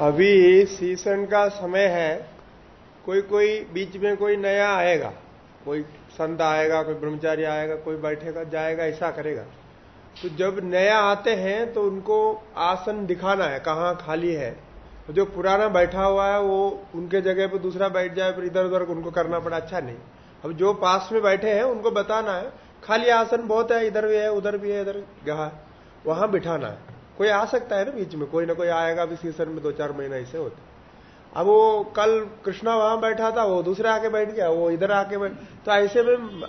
अभी सीज़न का समय है, कोई कोई बीच में कोई नया आएगा, कोई संत आएगा, कोई ब्रह्मचारी आएगा, कोई बैठेगा, जाएगा, ऐसा करेगा। तो जब नया आते हैं तो उनको आसन दिखाना है, कहाँ खाली है। जो पुराना बैठा हुआ है, वो उनके जगह पर दूसरा बैठ जाए, फिर इधर उधर उनको करना पड़ा अच्छा नहीं। अब जो पास में बैठे हैं, उनको बताना है, खाली आसन बहुत है, इधर भी है, उधर भी है, इधर, गहा, वहाँ बिठाना है। कोई आ सकता है ना बीच में, कोई ना कोई आएगा भी सीज़न में दो चार महीना ऐसे होते। अब वो कल कृष्णा वहाँ बैठा था, वो दूसरे आके बैठ गया, वो इधर आके बैठ तो ऐसे में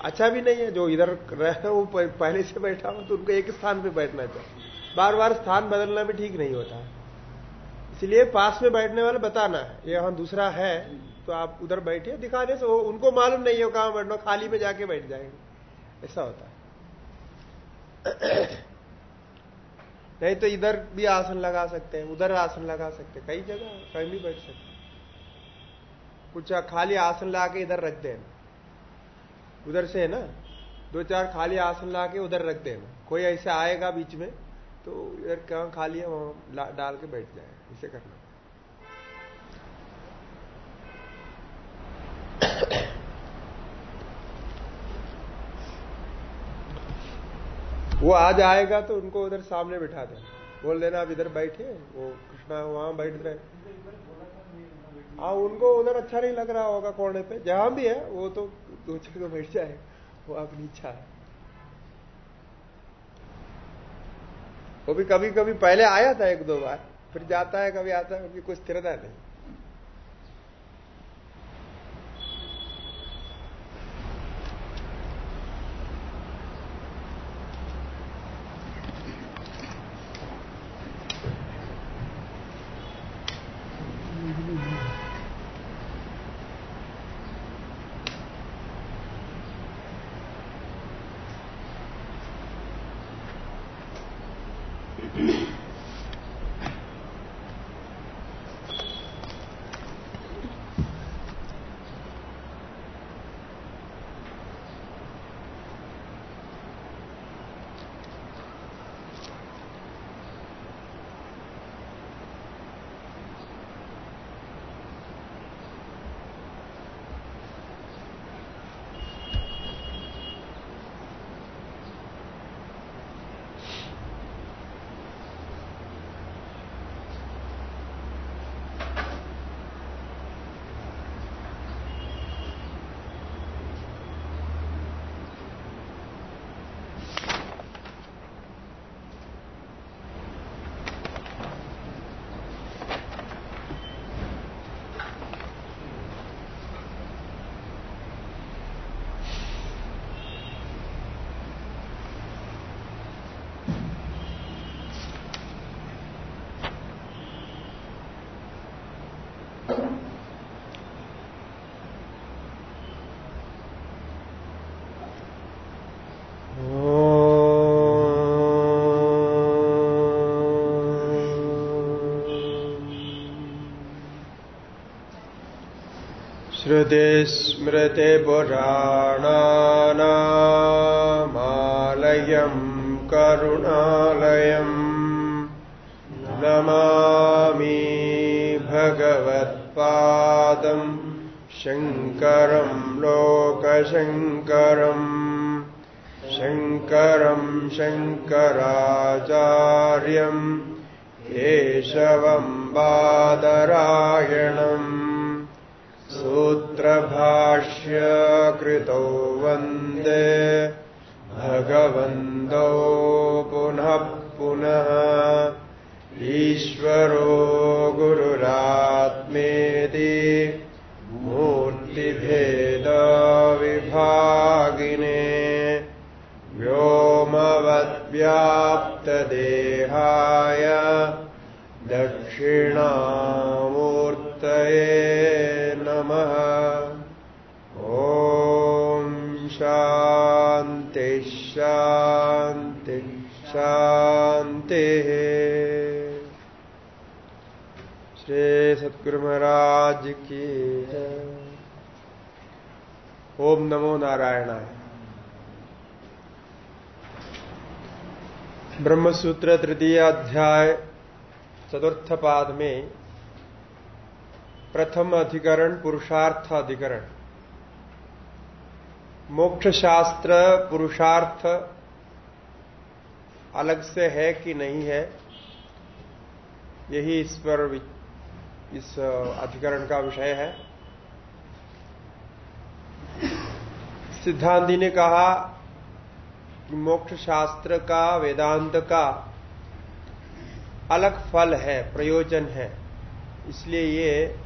अच्छा भी नहीं है, जो इधर रहे वो पहले से बैठा हो तो उनको एक स्थान पे बैठना चाहिए। बार बार स्थान बदलना भी ठीक नहीं होता। इसलिए पास में बैठने वाले बताना है यहाँ दूसरा है तो आप उधर बैठिए, दिखाने से उनको मालूम नहीं है कहाँ बैठना, खाली में जाके बैठ जाएँगे। ऐसा होता है। नहीं तो इधर भी आसन लगा सकते हैं, उधर आसन लगा सकते हैं। कई जगह, कहीं भी बैठ सकते कुछ खाली आसन ला के इधर रख देना। उधर से है ना? दो चार खाली आसन ला के उधर रख देना। कोई ऐसे आएगा बीच में तो इधर कहाँ खाली है, वहाँ डाल के बैठ जाए। इसे करना। वो आज आएगा तो उनको उधर सामने बिठा देना बोल देना आप इधर बैठे, वो कृष्णा वहाँ बैठ रहे हाँ। उनको उधर अच्छा नहीं लग रहा होगा कोने पे। जहाँ भी है, वो तो दो जगह बैठ जाए, वो अपनी इच्छा है। वो भी कभी कभी पहले आया था एक दो बार, फिर जाता है, कभी आता है उनकी कुछ स्थिरता नहीं। श्रुतिस्मृतिपुराणानामालयम् करुणालयम् नमामि भगवत्पादम् शङ्करम् लोकशङ्करम् शङ्करम् शङ्कराचार्यम् केशवम् बादरायणम् सूत्रभाष्यकृतौ वन्दे। भगवन्तौ पुनः पुनः। ईश्वरो गुरुरात्मेति मूर्तिभेदविभागिने। व्योमवद्व्याप्तदेहाय दक्षिणामूर्तये सतगुरु महाराज की ओम नमो नारायणाय। ब्रह्मसूत्र तृतीय अध्याय चतुर्थ पाद में प्रथम अधिकरण, पुरुषार्थ अधिकरण। मोक्ष शास्त्र पुरुषार्थ अलग से है कि नहीं है, यही इस पर इस अधिकरण का विषय है। सिद्धांति ने कहा कि मोक्ष शास्त्र का, वेदांत का अलग फल है, प्रयोजन है। इसलिए ये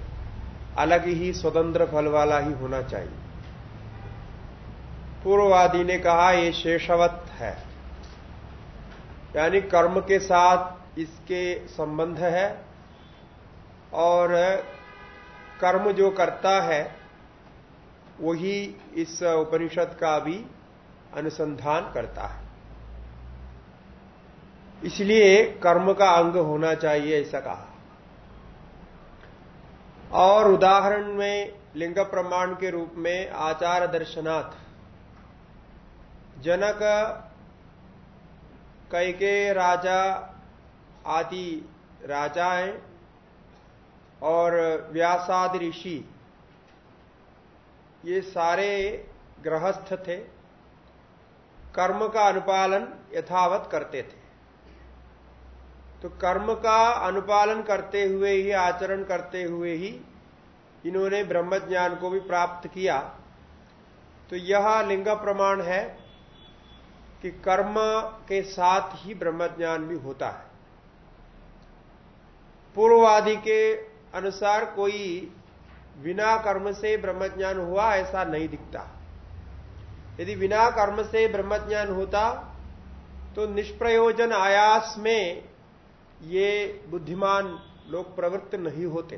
अलग ही स्वतंत्र फल वाला ही होना चाहिए। पूर्ववादी ने कहा, ये शेषवत है। यानी कर्म के साथ इसके संबंध है। और कर्म जो करता है, वही इस उपनिषद का भी अनुसंधान करता है। इसलिए कर्म का अंग होना चाहिए, ऐसा कहा। और उदाहरण में लिंग प्रमाण के रूप में आचार दर्शनाथ, जनक कैके राजा आदि राजाएँ और व्यासाद ऋषि, ये सारे गृहस्थ थे। कर्म का अनुपालन यथावत करते थे। तो कर्म का अनुपालन करते हुए ही, आचरण करते हुए ही इन्होंने ब्रह्म ज्ञान को भी प्राप्त किया। तो यह लिंग प्रमाण है कि कर्म के साथ ही ब्रह्म ज्ञान भी होता है। पूर्ववादी के अनुसार कोई बिना कर्म से ब्रह्मज्ञान हुआ, ऐसा नहीं दिखता। यदि बिना कर्म से ब्रह्मज्ञान होता तो निष्प्रयोजन आयास में ये बुद्धिमान लोग प्रवृत्त नहीं होते।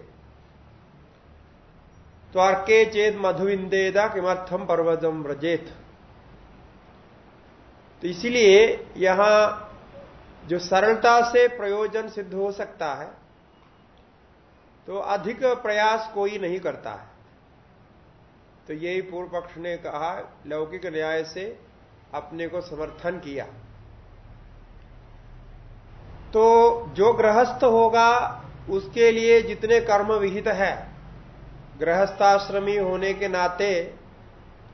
तो अर्के चेत मधुविंदेदा किमर्थम पर्वतम व्रजेत। तो इसलिए यहाँ जो सरलता से प्रयोजन सिद्ध हो सकता है तो अधिक प्रयास कोई नहीं करता है। तो यही पूर्व पक्ष ने कहा, लौकिक न्याय से अपने को समर्थन किया। तो जो गृहस्थ होगा, उसके लिए जितने कर्म विहित है, गृहस्थाश्रमी होने के नाते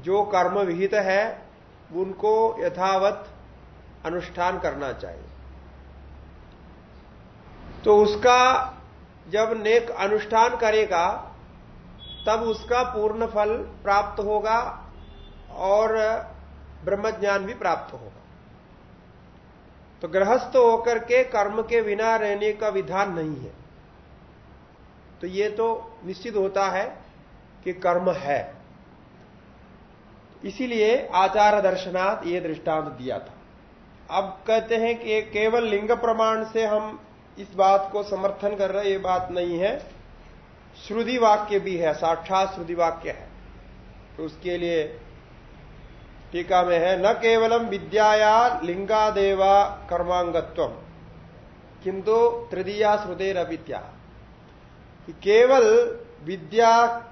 जो कर्म विहित है, उनको यथावत अनुष्ठान करना चाहिए। तो उसका जब नेक अनुष्ठान करेगा, तब उसका पूर्ण फल प्राप्त होगा और ब्रह्म ज्ञान भी प्राप्त होगा। तो गृहस्थ होकर के कर्म के बिना रहने का विधान नहीं है। तो ये तो निश्चित होता है कि कर्म है। इसीलिए आचार दर्शनाथ ये दृष्टांत दिया था। अब कहते हैं कि केवल लिंग प्रमाण से हम इस बात को समर्थन कर रहे ये बात नहीं है। श्रुति वाक्य भी है, साक्षात श्रुति वाक्य है। तो उसके लिए टीका में है, न केवलम विद्याया लिंगादेवा कर्मांगत्व किंतु तृतीया श्रुतेर अविद्या केवल विद्या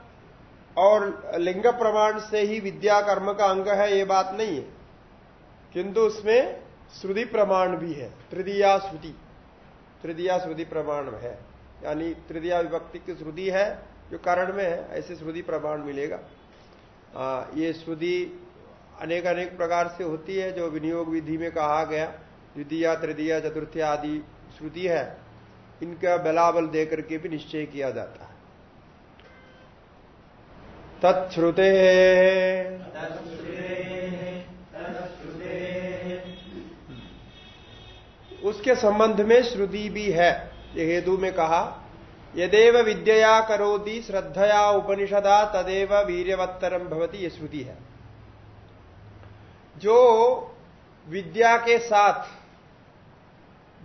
और लिंग प्रमाण से ही विद्या कर्म का अंग है, ये बात नहीं है। किंतु उसमें श्रुति प्रमाण भी है, तृतीया श्रुति। तृतीया श्रुति प्रमाण है। यानी तृतीया विभक्ति की श्रुति है जो कारण में है ऐसे श्रुति प्रमाण मिलेगा। आ, ये श्रुति अनेक अनेक प्रकार से होती है जो विनियोग विधि में कहा गया। द्वितीय तृतीय चतुर्थी आदि श्रुति है। इनका बलाबल देकर के भी निश्चय किया जाता है। तत्श्रुते। उसके संबंध में श्रुति भी है। हेतु में कहा, यदेव विद्या करोति श्रद्धया उपनिषदा तदेव वीर्यवत्तरम भवती, ये श्रुति है। जो विद्या के साथ,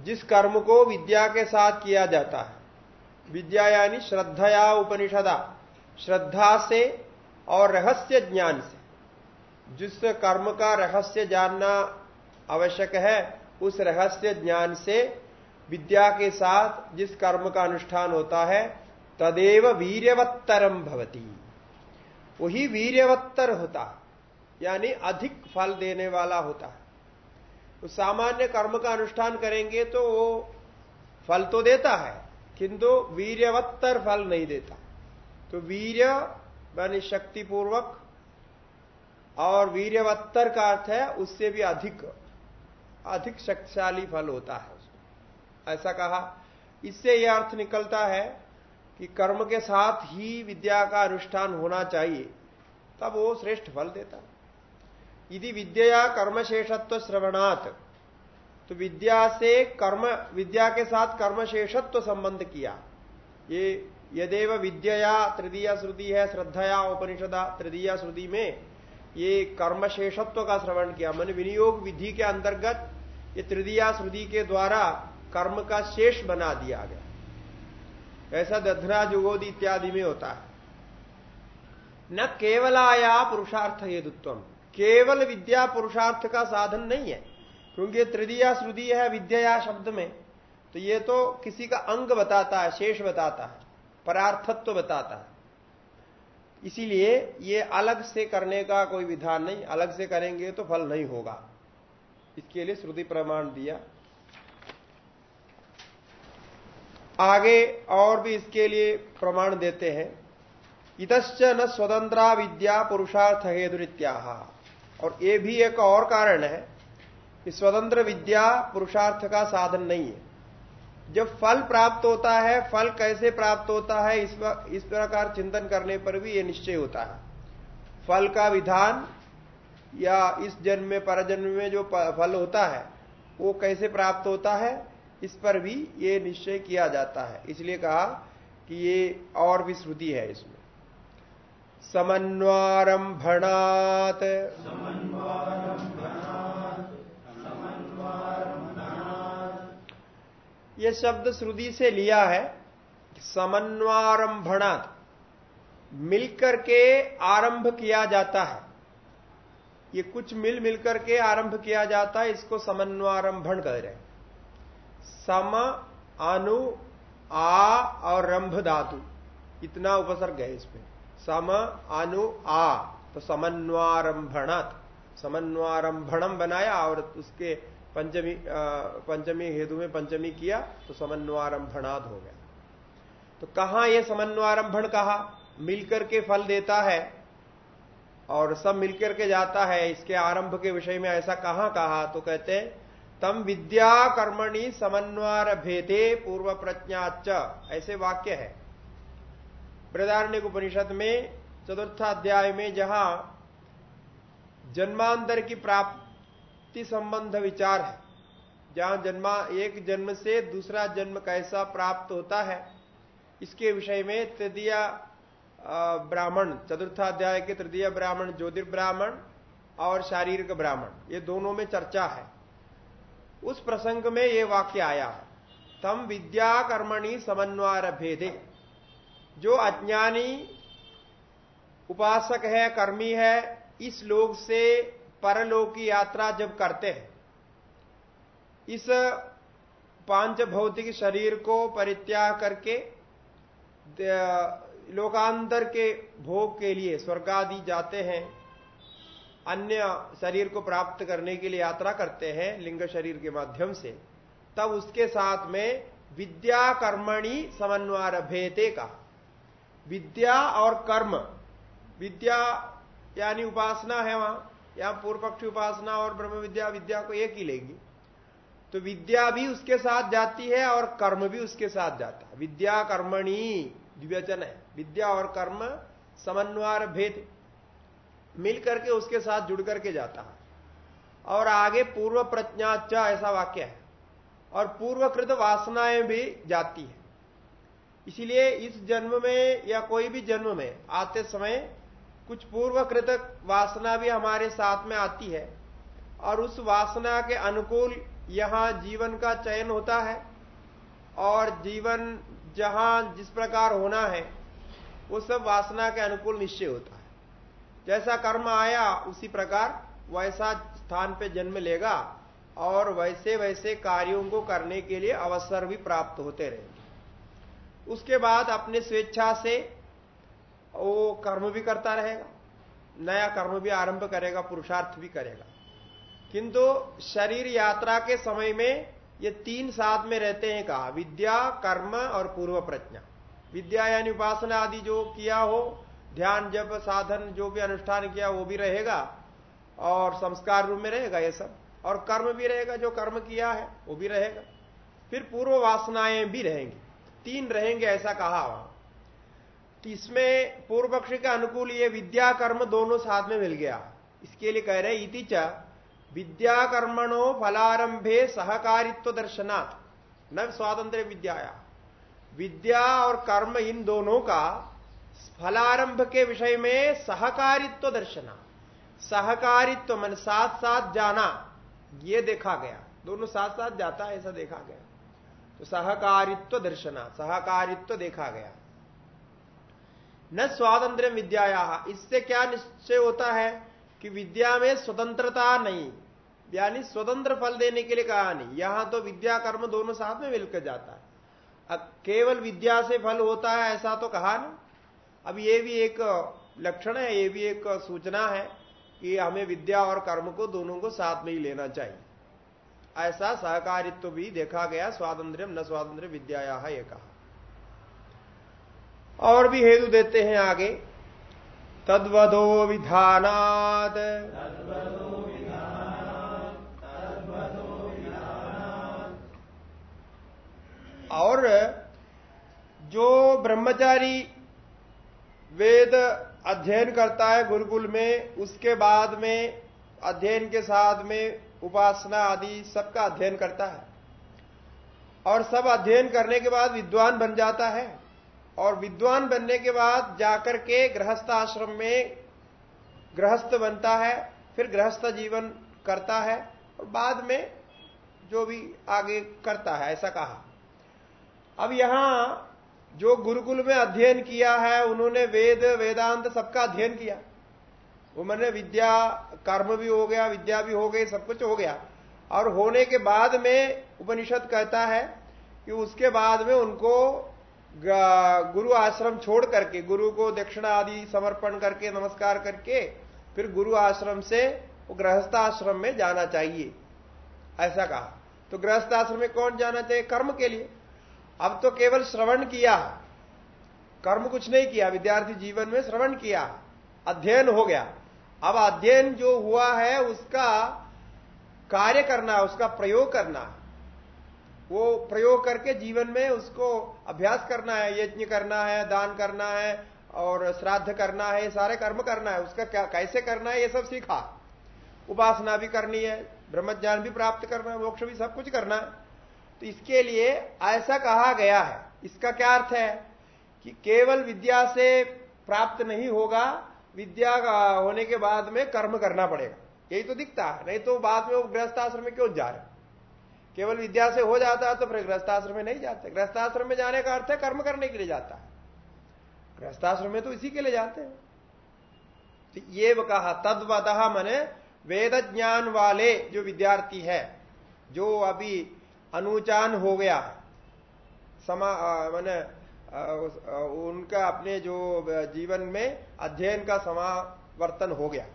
जिस कर्म को विद्या के साथ किया जाता है, विद्या यानी श्रद्धया उपनिषदा, श्रद्धा से और रहस्य ज्ञान से, जिस कर्म का रहस्य जानना आवश्यक है उस रहस्य ज्ञान से, विद्या के साथ जिस कर्म का अनुष्ठान होता है, तदेव वीर्यवत्तरम भवती। वही वीर्यवत्तर होता, यानी अधिक फल देने वाला होता। है तो सामान्य कर्म का अनुष्ठान करेंगे तो वो फल तो देता है, किंतु वीर्यवत्तर फल नहीं देता। तो वीर्य यानी शक्तिपूर्वक और वीर्यवत्तर का अर्थ है उससे भी अधिक अधिक शक्तिशाली फल होता है ऐसा कहा। इससे यह अर्थ निकलता है कि कर्म के साथ ही विद्या का अनुष्ठान होना चाहिए, तब वो श्रेष्ठ फल देता यदि विद्या कर्मशेषत्व श्रवणात् तो विद्या से कर्म, विद्या के साथ कर्मशेषत्व संबंध किया। ये यदेव विद्या तृतीय श्रुति है, श्रद्धया उपनिषदा तृतीय श्रुति में ये कर्मशेषत्व का श्रवण किया। मन विनियोग विधि के अंतर्गत ये तृतीय श्रुति के द्वारा कर्म का शेष बना दिया गया। ऐसा दधरा जुगोदी इत्यादि में होता है। न केवलाया पुरुषार्थ हेतुत्व केवल विद्या पुरुषार्थ का साधन नहीं है। क्योंकि तृतीया श्रुति है विद्या शब्द में। तो ये तो किसी का अंग बताता है, शेष बताता है, परार्थत्व बताता है। इसीलिए ये अलग से करने का कोई विधान नहीं, अलग से करेंगे तो फल नहीं होगा। इसके लिए श्रुति प्रमाण दिया। आगे और भी इसके लिए प्रमाण देते हैं। इतश्च न स्वतंत्रा विद्या पुरुषार्थ हेतु और ये भी एक और कारण है कि स्वतंत्र विद्या पुरुषार्थ का साधन नहीं है। जब फल प्राप्त होता है, फल कैसे प्राप्त होता है, इस प्रकार चिंतन करने पर भी यह निश्चय होता है। फल का विधान या इस जन्म में, परजन्म में जो फल होता है, वो कैसे प्राप्त होता है, इस पर भी ये निश्चय किया जाता है। इसलिए कहा कि ये और भी श्रुति है इसमें। समन्वारंभणात ये शब्द श्रुति से लिया है समन्वारंभणात मिलकर के आरंभ किया जाता है। ये कुछ मिल मिलकर के आरंभ किया जाता है, इसको समन्वारंभण कह रहे सम, अनु, आ और रंभ धातु, इतना उपसर्ग है इसमें। सम, अनु, आ तो समन्वारंभणात समन्वारंभणम बनाया और उसके पंचमी पंचमी हेतु में पंचमी किया तो समन्वारंभणाद हो गया। तो कहाँ यह समन्वारंभण कहा? मिलकर के फल देता है, और सब मिलकर के जाता है, इसके आरंभ के विषय में ऐसा कहाँ कहा? तो कहते हैं, तम विद्या कर्मणि समन्वार भेदे पूर्व प्रज्ञाच ऐसे वाक्य है। बृदारण्य उपनिषद में चतुर्थाध्याय में जहाँ जन्मांतर की प्राप्ति संबंध विचार है। जहाँ जन्मा एक जन्म से दूसरा जन्म कैसा प्राप्त होता है, इसके विषय में तृतीय ब्राह्मण, चतुर्थाध्याय के तृतीय ब्राह्मण, ज्योतिर्ब्राह्मण और शारीरिक ब्राह्मण, ये दोनों में चर्चा है। उस प्रसंग में ये वाक्य आया है, तम विद्या कर्मणि समन्वय भेदे। जो अज्ञानी उपासक है, कर्मी है, इस लोग से परलोक की यात्रा जब करते हैं, इस पाँच भौतिक शरीर को परित्याग करके लोकांतर के भोग के लिए स्वर्ग आदि जाते हैं, अन्य शरीर को प्राप्त करने के लिए यात्रा करते हैं, लिंग शरीर के माध्यम से, तब उसके साथ में विद्या कर्मणि समन्वय भेते का। विद्या और कर्म, विद्या यानी उपासना है वहाँ। यहाँ पूर्व पक्षी उपासना और ब्रह्म विद्या विद्या को एक ही लेगी। तो विद्या भी उसके साथ जाती है और कर्म भी उसके साथ जाता है। विद्या कर्मणी द्विवचन है। विद्या और कर्म समन्वय भेद मिल करके उसके साथ जुड़ करके जाता है। और आगे पूर्व प्रज्ञाचा ऐसा वाक्य है। और पूर्वकृत वासनाएँ भी जाती है। इसीलिए इस जन्म में या कोई भी जन्म में आते समय कुछ पूर्व कृतक वासना भी हमारे साथ में आती है। और उस वासना के अनुकूल यहाँ जीवन का चयन होता है और जीवन जहाँ जिस प्रकार होना है, वो सब वासना के अनुकूल निश्चय होता है। जैसा कर्म आया, उसी प्रकार वैसा स्थान पे जन्म लेगा और वैसे वैसे कार्यों को करने के लिए अवसर भी प्राप्त होते रहेंगे। उसके बाद अपने स्वेच्छा से वो कर्म भी करता रहेगा, नया कर्म भी आरंभ करेगा, पुरुषार्थ भी करेगा। किंतु शरीर यात्रा के समय में ये तीन साथ में रहते हैं कहा, विद्या, कर्म और पूर्व प्रज्ञा। विद्या यानी उपासना आदि जो किया हो, ध्यान जब साधन, जो भी अनुष्ठान किया, वो भी रहेगा और संस्कार रूप में रहेगा ये सब। और कर्म भी रहेगा, जो कर्म किया है, वो भी रहेगा। फिर पूर्व वासनाएँ भी रहेंगी। तीन रहेंगे ऐसा कहा वहाँ तो इसमें पूर्व पक्ष के अनुकूल ये विद्या कर्म दोनों साथ में मिल गया। इसके लिए कह रहे इति च विद्या कर्मणो फलारंभे सहकारित्व दर्शनात्। न स्वातंत्र विद्याया। विद्या और कर्म इन दोनों का फलारंभ के विषय में सहकारित्व दर्शना। सहकारित्व मन साथ साथ जाना, ये देखा गया। दोनों साथ साथ जाता ऐसा देखा गया। तो सहकारित्व दर्शना, सहकारित्व देखा गया। न स्वातंत्र विद्याया। इससे क्या निश्चय होता है कि विद्या में स्वतंत्रता नहीं, यानी स्वतंत्र फल देने के लिए कहा नहीं। यहाँ तो विद्या कर्म दोनों साथ में मिलकर जाता है। अब केवल विद्या से फल होता है, ऐसा तो कहा ना। अब ये भी एक लक्षण है, ये भी एक सूचना है कि हमें विद्या और कर्म को दोनों को साथ में ही लेना चाहिए। ऐसा सहकारित्व भी देखा गया स्वातंत्र न स्वातंत्र विद्या ये कहा। और भी हेतु देते हैं आगे। तद्वदो विधानाद और जो ब्रह्मचारी वेद अध्ययन करता है गुरुकुल में, उसके बाद में, अध्ययन के साथ में, उपासना आदि सबका अध्ययन करता है। और सब अध्ययन करने के बाद विद्वान बन जाता है। और विद्वान बनने के बाद जाकर के गृहस्थ आश्रम में गृहस्थ बनता है, फिर गृहस्थ जीवन करता है और बाद में जो भी आगे करता है, ऐसा कहा। अब यहाँ जो गुरुकुल में अध्ययन किया है, उन्होंने वेद, वेदांत सबका अध्ययन किया। वो मैंने विद्या, कर्म भी हो गया, विद्या भी हो गई, सब कुछ हो गया। और होने के बाद में उपनिषद कहता है कि उसके बाद में उनको गुरु आश्रम छोड़ करके, गुरु को दक्षिणा आदि समर्पण करके, नमस्कार करके, फिर गुरु आश्रम से वो गृहस्थ आश्रम में जाना चाहिए। ऐसा कहा। तो गृहस्थ आश्रम में कौन जाना चाहिए? कर्म के लिए। अब तो केवल श्रवण किया। कर्म कुछ नहीं किया। विद्यार्थी जीवन में श्रवण किया। अध्ययन हो गया। अब अध्ययन जो हुआ है, उसका कार्य करना, उसका प्रयोग करना। वो प्रयोग करके जीवन में उसको अभ्यास करना है, यज्ञ करना है, दान करना है, और श्राद्ध करना है सारे कर्म करना है। उसका क्या, कैसे करना है, ये सब सीखा। उपासना भी करनी है, ब्रह्मज्ञान भी प्राप्त करना है, मोक्ष भी सब कुछ करना है। तो इसके लिए ऐसा कहा गया है। इसका क्या अर्थ है? कि केवल विद्या से प्राप्त नहीं होगा, विद्या होने के बाद में कर्म करना पड़ेगा। यही तो दिखता है। नहीं तो बाद में वो गृहस्थ आश्रम में क्यों जा रहे केवल विद्या से हो जाता है तो फिर गृहस्थाश्रम में नहीं जाते। गृहस्थाश्रम में जाने का अर्थ है कर्म करने के लिए जाता है। गृहस्थाश्रम में तो इसी के लिए जाते हैं। तो ये कहा तद्वतः मने वेद ज्ञान वाले जो विद्यार्थी है, जो अभी अनुचान हो गया समा मैंने उनका अपने जो जीवन में अध्ययन का समावर्तन हो गया।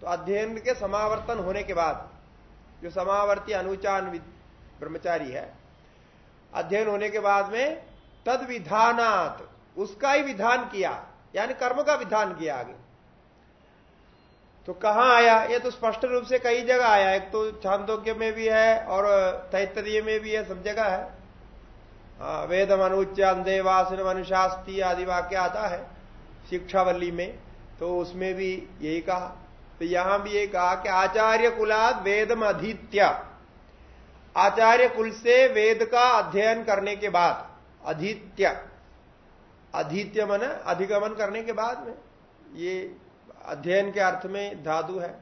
तो अध्ययन के समावर्तन होने के बाद, जो समावर्ती अनुचान ब्रह्मचारी है। अध्ययन होने के बाद में तद विधानात उसका ही विधान किया यानी कर्म का विधान किया आगे। तो कहाँ आया? ये तो स्पष्ट रूप से कई जगह आया। एक तो छांदोग्य में भी है और तैतरीय में भी है सब जगह है। हाँ, वेद मनुच्चान देवासन मनुशास्ती आदि वाक्य आता है शिक्षावली में। तो उसमें भी यही कहा। तो यहाँ भी ये कहा कि आचार्य कुलाद वेदम अधीत्य आचार्य कुल से वेद का अध्ययन करने के बाद, अधित्य अधित्य मन अधिगमन करने के बाद में, ये अध्ययन के अर्थ में धातु है।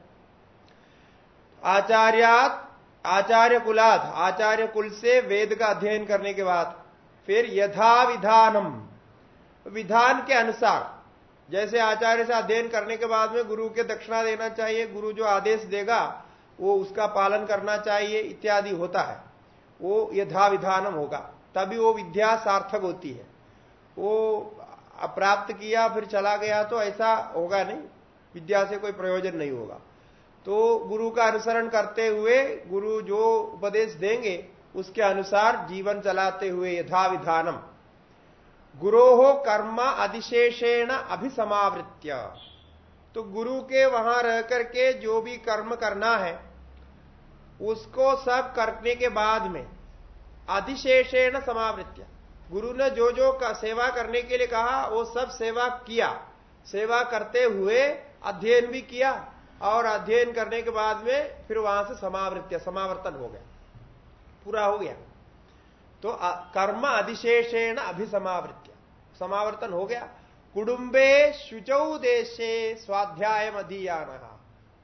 आचार्यात, आचार्य कुलात, आचार्य कुल से वेद का अध्ययन करने के बाद, फिर यथा विधानम। विधान के अनुसार, जैसे आचार्य से अध्ययन करने के बाद में गुरु के दक्षिणा देना चाहिए, गुरु जो आदेश देगा वो उसका पालन करना चाहिए, इत्यादि होता है। वो यथा विधानम होगा। तभी वो विद्या सार्थक होती है। वो प्राप्त किया, फिर चला गया तो ऐसा होगा नहीं। विद्या से कोई प्रयोजन नहीं होगा। तो गुरु का अनुसरण करते हुए गुरु जो उपदेश देंगे, उसके अनुसार जीवन चलाते हुए यथा विधानम गुरोहो कर्म अधिशेषेण अभिसमावृत्य। तो गुरु के वहाँ रह करके जो भी कर्म करना है उसको सब करने के बाद में अधिशेषेण समावृत्य। गुरु ने जो जो का सेवा करने के लिए कहा, वो सब सेवा किया। सेवा करते हुए अध्ययन भी किया और अध्ययन करने के बाद में फिर वहाँ से समावृत्य, समावर्तन हो गया। पूरा हो गया। तो कर्म अधिशेषेण अभिसमावृत्य। समावर्तन हो गया। कुडुंबे शुचौ देशे स्वाध्याय अधियान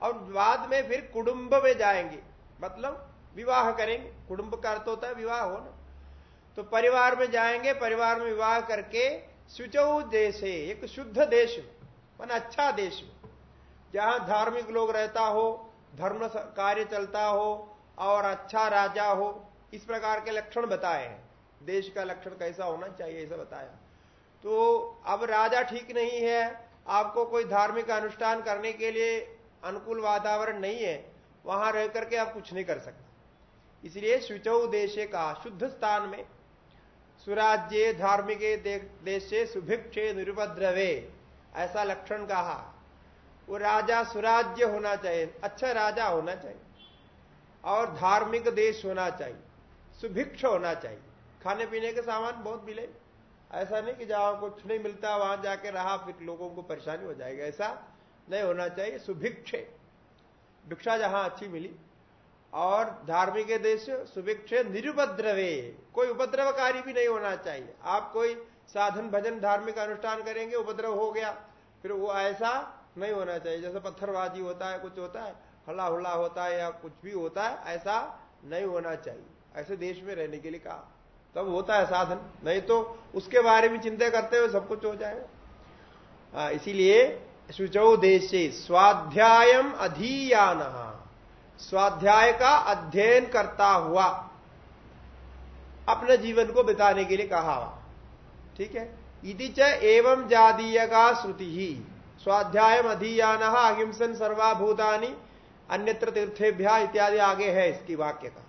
और बाद में फिर कुटुंब में जाएँगे। मतलब विवाह करेंगे। कुटुंब का अर्थ होता है विवाह होना। तो परिवार में जाएँगे, परिवार में विवाह करके शुचौ देश, एक शुद्ध देश मन अच्छा देश जहाँ धार्मिक लोग रहता हो, धर्म कार्य चलता हो, और अच्छा राजा हो, इस प्रकार के लक्षण बताए हैं। देश का लक्षण कैसा होना चाहिए, ऐसा बताया। तो अब राजा ठीक नहीं है, आपको कोई धार्मिक अनुष्ठान करने के लिए अनुकूल वातावरण नहीं है वहाँ रह करके आप कुछ नहीं कर सकते। इसलिए शुचौ देश का शुद्ध स्थान में सुराज्य धार्मिक देश सुभिक्षे निरुपद्रवे, ऐसा लक्षण कहा। वो राजा सुराज्य होना चाहिए अच्छा राजा होना चाहिए, और धार्मिक देश होना चाहिए, सुभिक्ष होना चाहिए। खाने पीने के सामान बहुत मिले, ऐसा नहीं कि जहाँ कुछ नहीं मिलता, वहाँ जाके रहा, फिर लोगों को परेशानी हो जाएगी, ऐसा नहीं होना चाहिए, सुभिक्ष। भिक्षा जहाँ अच्छी मिली। और धार्मिक देश सुभिक्ष निरुपद्रवे। कोई उपद्रवकारी भी नहीं होना चाहिए। आप कोई साधन भजन धार्मिक अनुष्ठान करेंगे, उपद्रव हो गया, फिर वो ऐसा नहीं होना चाहिए। जैसे पत्थरबाजी होता है, कुछ होता है हल्ला हुल्ला होता है या कुछ भी होता है, ऐसा नहीं होना चाहिए। ऐसे देश में रहने के लिए कहा। तब होता है साधन। नहीं तो उसके बारे में चिंता करते हुए सब कुछ हो जाएगा। इसीलिए सुचौ देश स्वाध्यायम अधीयान। स्वाध्याय का अध्ययन करता हुआ अपने जीवन को बिताने के लिए कहा ठीक है? इति च एवं जातीय का श्रुति। ही स्वाध्याय अधीयान अहिंसन सर्वाभूतानी, अन्यत्र तीर्थेभ्या इत्यादि आगे है इसकी वाक्य का।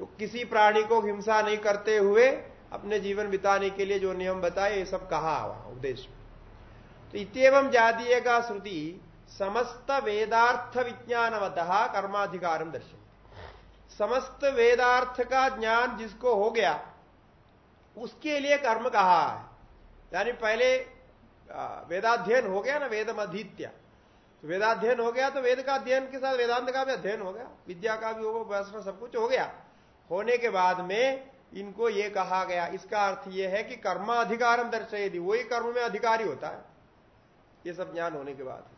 तो किसी प्राणी को हिंसा नहीं करते हुए अपने जीवन बिताने के लिए जो नियम बताए, ये सब कहा वहाँ उपदेश में तो इतम जातीय का श्रुति, समस्त वेदार्थ विज्ञानवत कर्माधिकार दर्शन समस्त वेदार्थ का ज्ञान जिसको हो गया, उसके लिए कर्म कहा है। यानी पहले वेदाध्ययन हो गया ना अधीत्य तो वेदाध्ययन हो गया तो वेद का अध्ययन के साथ, वेदांत का भी अध्ययन हो गया, विद्या का भी होगा वैष्णव सब कुछ हो गया। होने के बाद में इनको ये कहा गया, इसका अर्थ ये है कि कर्माधिकारम दर्शयदी वही कर्म में अधिकारी होता है। ये सब ज्ञान होने के बाद।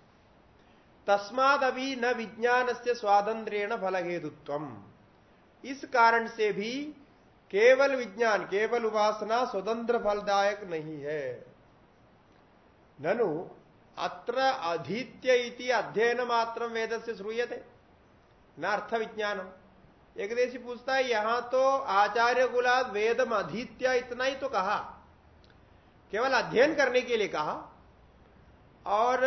तस्माद अभी न विज्ञान से स्वातंत्रेण फल हेतुत्व इस कारण से भी केवल विज्ञान, केवल उपासना स्वतंत्र फलदायक नहीं है। ननु, अत्र अधीत्य इति अध्ययन मात्र वेद से श्रूयते। न अर्थ विज्ञानम एक देशी पूछता है, यहाँ तो आचार्य गुला वेदम अधीत्य इतना ही तो कहा। केवल अध्ययन करने के लिए कहा और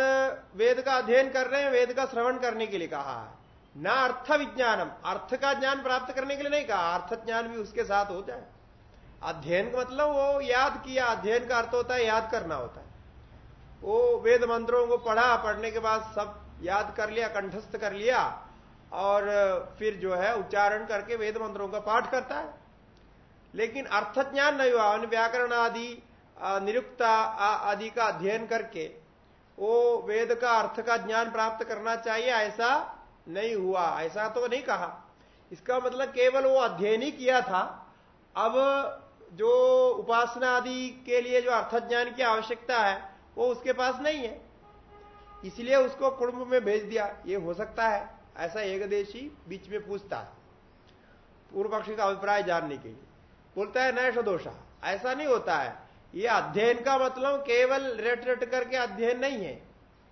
वेद का अध्ययन कर रहे हैं, वेद का श्रवण करने के लिए कहा न अर्थ विज्ञानम अर्थ का ज्ञान प्राप्त करने के लिए नहीं कहा, अर्थ ज्ञान भी उसके साथ हो। जाए अध्ययन का मतलब वो याद किया, अध्ययन का अर्थ होता है, याद करना होता है। वो वेद मंत्रों को पढ़ा, पढ़ने के बाद सब याद कर लिया, कंठस्थ कर लिया, और फिर जो है उच्चारण करके वेद मंत्रों का पाठ करता है। लेकिन अर्थ ज्ञान नहीं हुआ व्याकरण आदि निरुक्ता आदि का अध्ययन करके वो वेद का अर्थ का ज्ञान प्राप्त करना चाहिए, ऐसा नहीं हुआ, ऐसा तो नहीं कहा। इसका मतलब केवल वो अध्ययन ही किया था। अब जो उपासना आदि के लिए जो अर्थ ज्ञान की आवश्यकता है, वो उसके पास नहीं है। इसलिए उसको कुंभ में भेज दिया। ये हो सकता है, ऐसा एकदेशी बीच में पूछता है। पूर्व पक्षी का अभिप्राय जानने के लिए। बोलता है नैश दोषा। ऐसा नहीं होता है। ये अध्ययन का मतलब केवल रट रट करके अध्ययन नहीं है।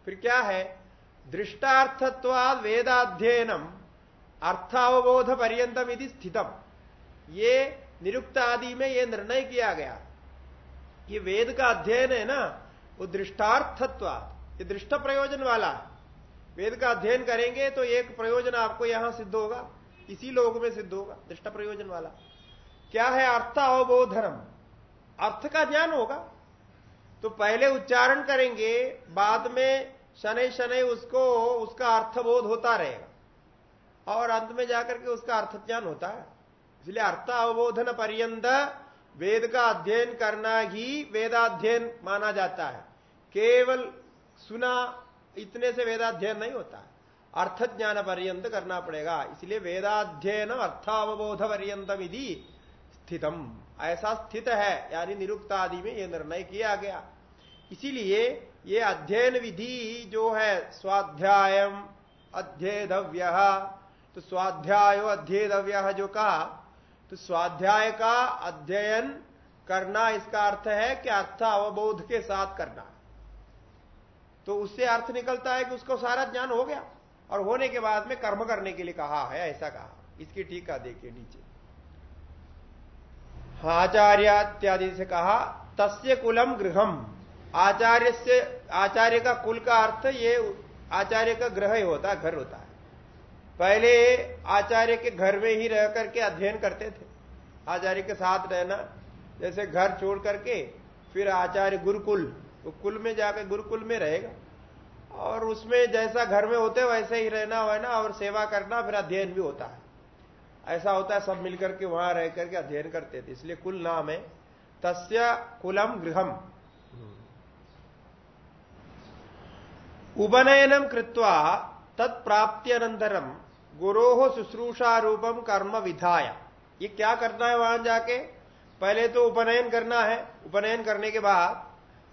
फिर क्या है? दृष्टार्थत्वाद वेदाध्ययनम अर्थावबोध पर्यंतम यदि स्थितम। ये निरुक्त आदि में ये निर्णय किया गया। ये वेद का अध्ययन है ना, वो दृष्टार्थत्वाद, ये दृष्ट प्रयोजन वाला वेद का अध्ययन करेंगे तो एक प्रयोजन आपको यहाँ सिद्ध होगा, इसी लोग में सिद्ध होगा, दृष्ट प्रयोजन वाला। क्या है? अर्थ अवबोधनम अर्थ का ज्ञान होगा। तो पहले उच्चारण करेंगे, बाद में शनि शनि उसको, उसका अर्थबोध होता रहेगा। और अंत में जाकर के उसका अर्थ ज्ञान होता है। इसलिए अर्थ अवबोधन पर्यंत वेद का अध्ययन करना ही वेदाध्ययन माना जाता है। केवल सुना, इतने से वेदाध्ययन नहीं होता। है अर्थ ज्ञान पर्यंत करना पड़ेगा। इसलिए वेदाध्ययन अर्थावबोध पर्यंतम स्थितम। ऐसा स्थित है, यानी निरुक्त आदि में यह निर्णय किया गया। इसीलिए ये अध्ययन विधि जो है स्वाध्याय अध्येधव्य तो स्वाध्याय अध्येधव्य जो कहा तो स्वाध्याय का अध्ययन करना इसका अर्थ है कि अर्थ अवबोध के साथ करना। तो उससे अर्थ निकलता है कि उसको सारा ज्ञान हो गया, और होने के बाद में कर्म करने के लिए कहा है, ऐसा कहा। इसकी टीका देखिए नीचे। आचार्य इत्यादि से कहा तस्य कुलम गृहम। आचार्य से आचार्य का कुल का अर्थ ये आचार्य का ग्रह ही होता है, घर होता है। पहले आचार्य के घर में ही रह करके अध्ययन करते थे। आचार्य के साथ रहना, जैसे घर छोड़ करके फिर आचार्य गुरुकुल तो कुल में जाकर गुरुकुल में रहेगा। और उसमें जैसा घर में होते वैसे ही रहना ना और सेवा करना फिर अध्ययन भी होता है। ऐसा होता है, सब मिलकर के वहाँ रह करके अध्ययन करते थे, इसलिए कुल नाम है, तस्य कुलम गृहम। उपनयनम कृत्वा तत्प्राप्त्यनंतरम गुरो शुश्रूषा रूपम कर्म विधाय। ये क्या करना है वहाँ जाके? पहले तो उपनयन करना है। उपनयन करने के बाद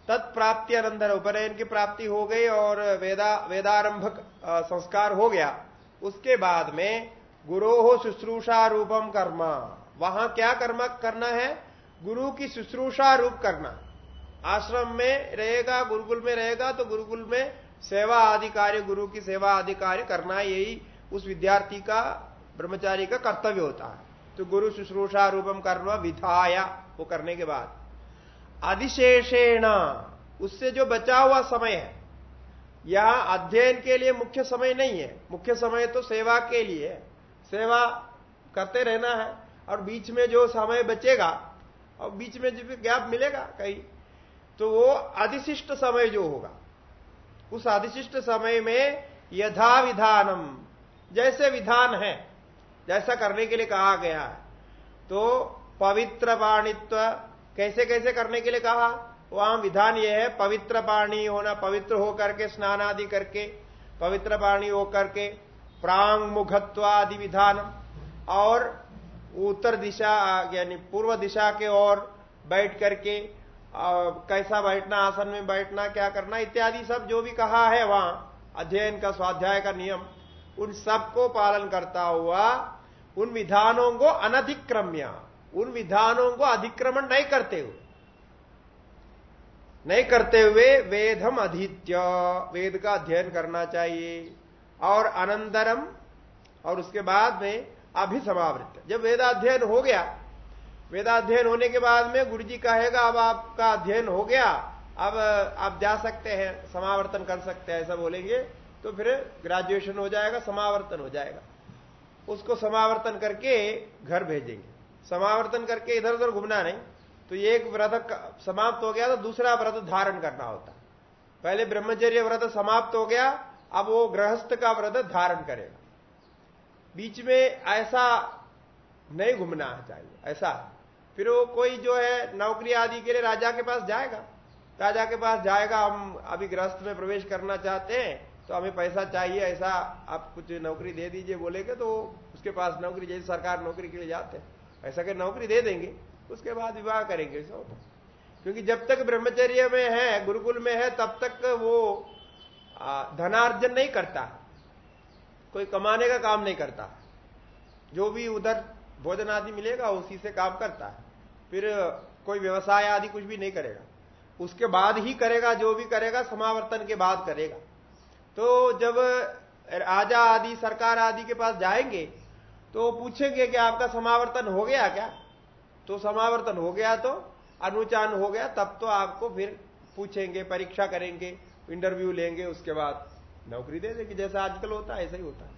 तत्प्राप्ति अनंतर उपनयन की प्राप्ति हो गई और वेदा वेदारंभक संस्कार हो गया। उसके बाद में गुरो हो शुश्रूषा रूपम कर्म। वहाँ क्या कर्म करना है? गुरु की शुश्रूषा रूप करना। आश्रम में रहेगा, गुरुकुल में रहेगा तो गुरुकुल में सेवा आदि गुरु की सेवा आदि कार्य करना यही उस विद्यार्थी का, ब्रह्मचारी का कर्तव्य होता है। तो गुरु शुश्रूषा रूपम कर्म विधाया, वो करने के बाद। अधिशेषेण, उससे जो बचा हुआ समय है यह अध्ययन के लिए मुख्य समय नहीं है। मुख्य समय तो सेवा के लिए है। सेवा करते रहना है और बीच में जो समय बचेगा और बीच में जो गैप मिलेगा कहीं तो वो अधिशिष्ट समय जो होगा, उस अधिशिष्ट समय में यथा विधानम, जैसे विधान है, जैसा करने के लिए कहा गया है तो पवित्र पाणित्व कैसे कैसे करने के लिए कहा, वहाँ विधान यह है, पवित्र पाणी होना, पवित्र होकर के स्नान आदि करके, पवित्र पाणी होकर के प्रांग मुखत्वादि विधान और उत्तर दिशा, यानी पूर्व दिशा के ओर बैठ करके कैसा बैठना, आसन में बैठना, क्या करना, इत्यादि सब जो भी कहा है वहाँ, अध्ययन का, स्वाध्याय का नियम, उन सबको पालन करता हुआ, उन विधानों को अनधिक्रम्य, उन विधानों को अधिक्रमण नहीं करते हुए, नहीं करते हुए वेदम अधित्य, वेद का अध्ययन करना चाहिए। और अनंतरम, और उसके बाद में अभिसमावृत जब वेदाध्ययन हो गया, वेदाध्ययन होने के बाद में गुरु जी कहेगा, अब आपका अध्ययन हो गया, अब, आप जा सकते हैं, समावर्तन कर सकते हैं, ऐसा बोलेंगे तो फिर ग्रेजुएशन हो जाएगा, समावर्तन हो जाएगा। उसको समावर्तन करके घर भेजेंगे। समावर्तन करके इधर उधर घूमना नहीं तो एक व्रत समाप्त हो गया तो दूसरा व्रत धारण करना होता। पहले ब्रह्मचर्य व्रत समाप्त हो गया अब वो गृहस्थ का व्रत धारण करेगा। बीच में ऐसा नहीं घूमना चाहिए, ऐसा। फिर वो कोई जो है नौकरी आदि के लिए राजा के पास जाएगा। राजा के पास जाएगा, हम अभी गृहस्थ में प्रवेश करना चाहते हैं तो हमें पैसा चाहिए, ऐसा आप कुछ नौकरी दे दीजिए बोलेगे तो उसके पास नौकरी, जैसे सरकार नौकरी के लिए जाते हैं, ऐसा कि नौकरी दे देंगे, उसके बाद विवाह करेंगे, ऐसा होता क्योंकि जब तक ब्रह्मचर्य में है, गुरुकुल में है, तब तक वो धनार्जन नहीं करता। कोई कमाने का काम नहीं करता। जो भी उधर भोजन आदि मिलेगा, उसी से काम करता है। फिर कोई व्यवसाय आदि कुछ भी नहीं करेगा। उसके बाद ही करेगा, जो भी करेगा, समावर्तन के बाद करेगा। तो जब राजा आदि, सरकार आदि के पास जाएँगे तो पूछेंगे कि आपका समावर्तन हो गया क्या? तो समावर्तन हो गया तो अनुचान हो गया, तब तो आपको फिर पूछेंगे, परीक्षा करेंगे। इंटरव्यू लेंगे, उसके बाद नौकरी दे देंगे जैसा आजकल होता है, ऐसा ही होता है।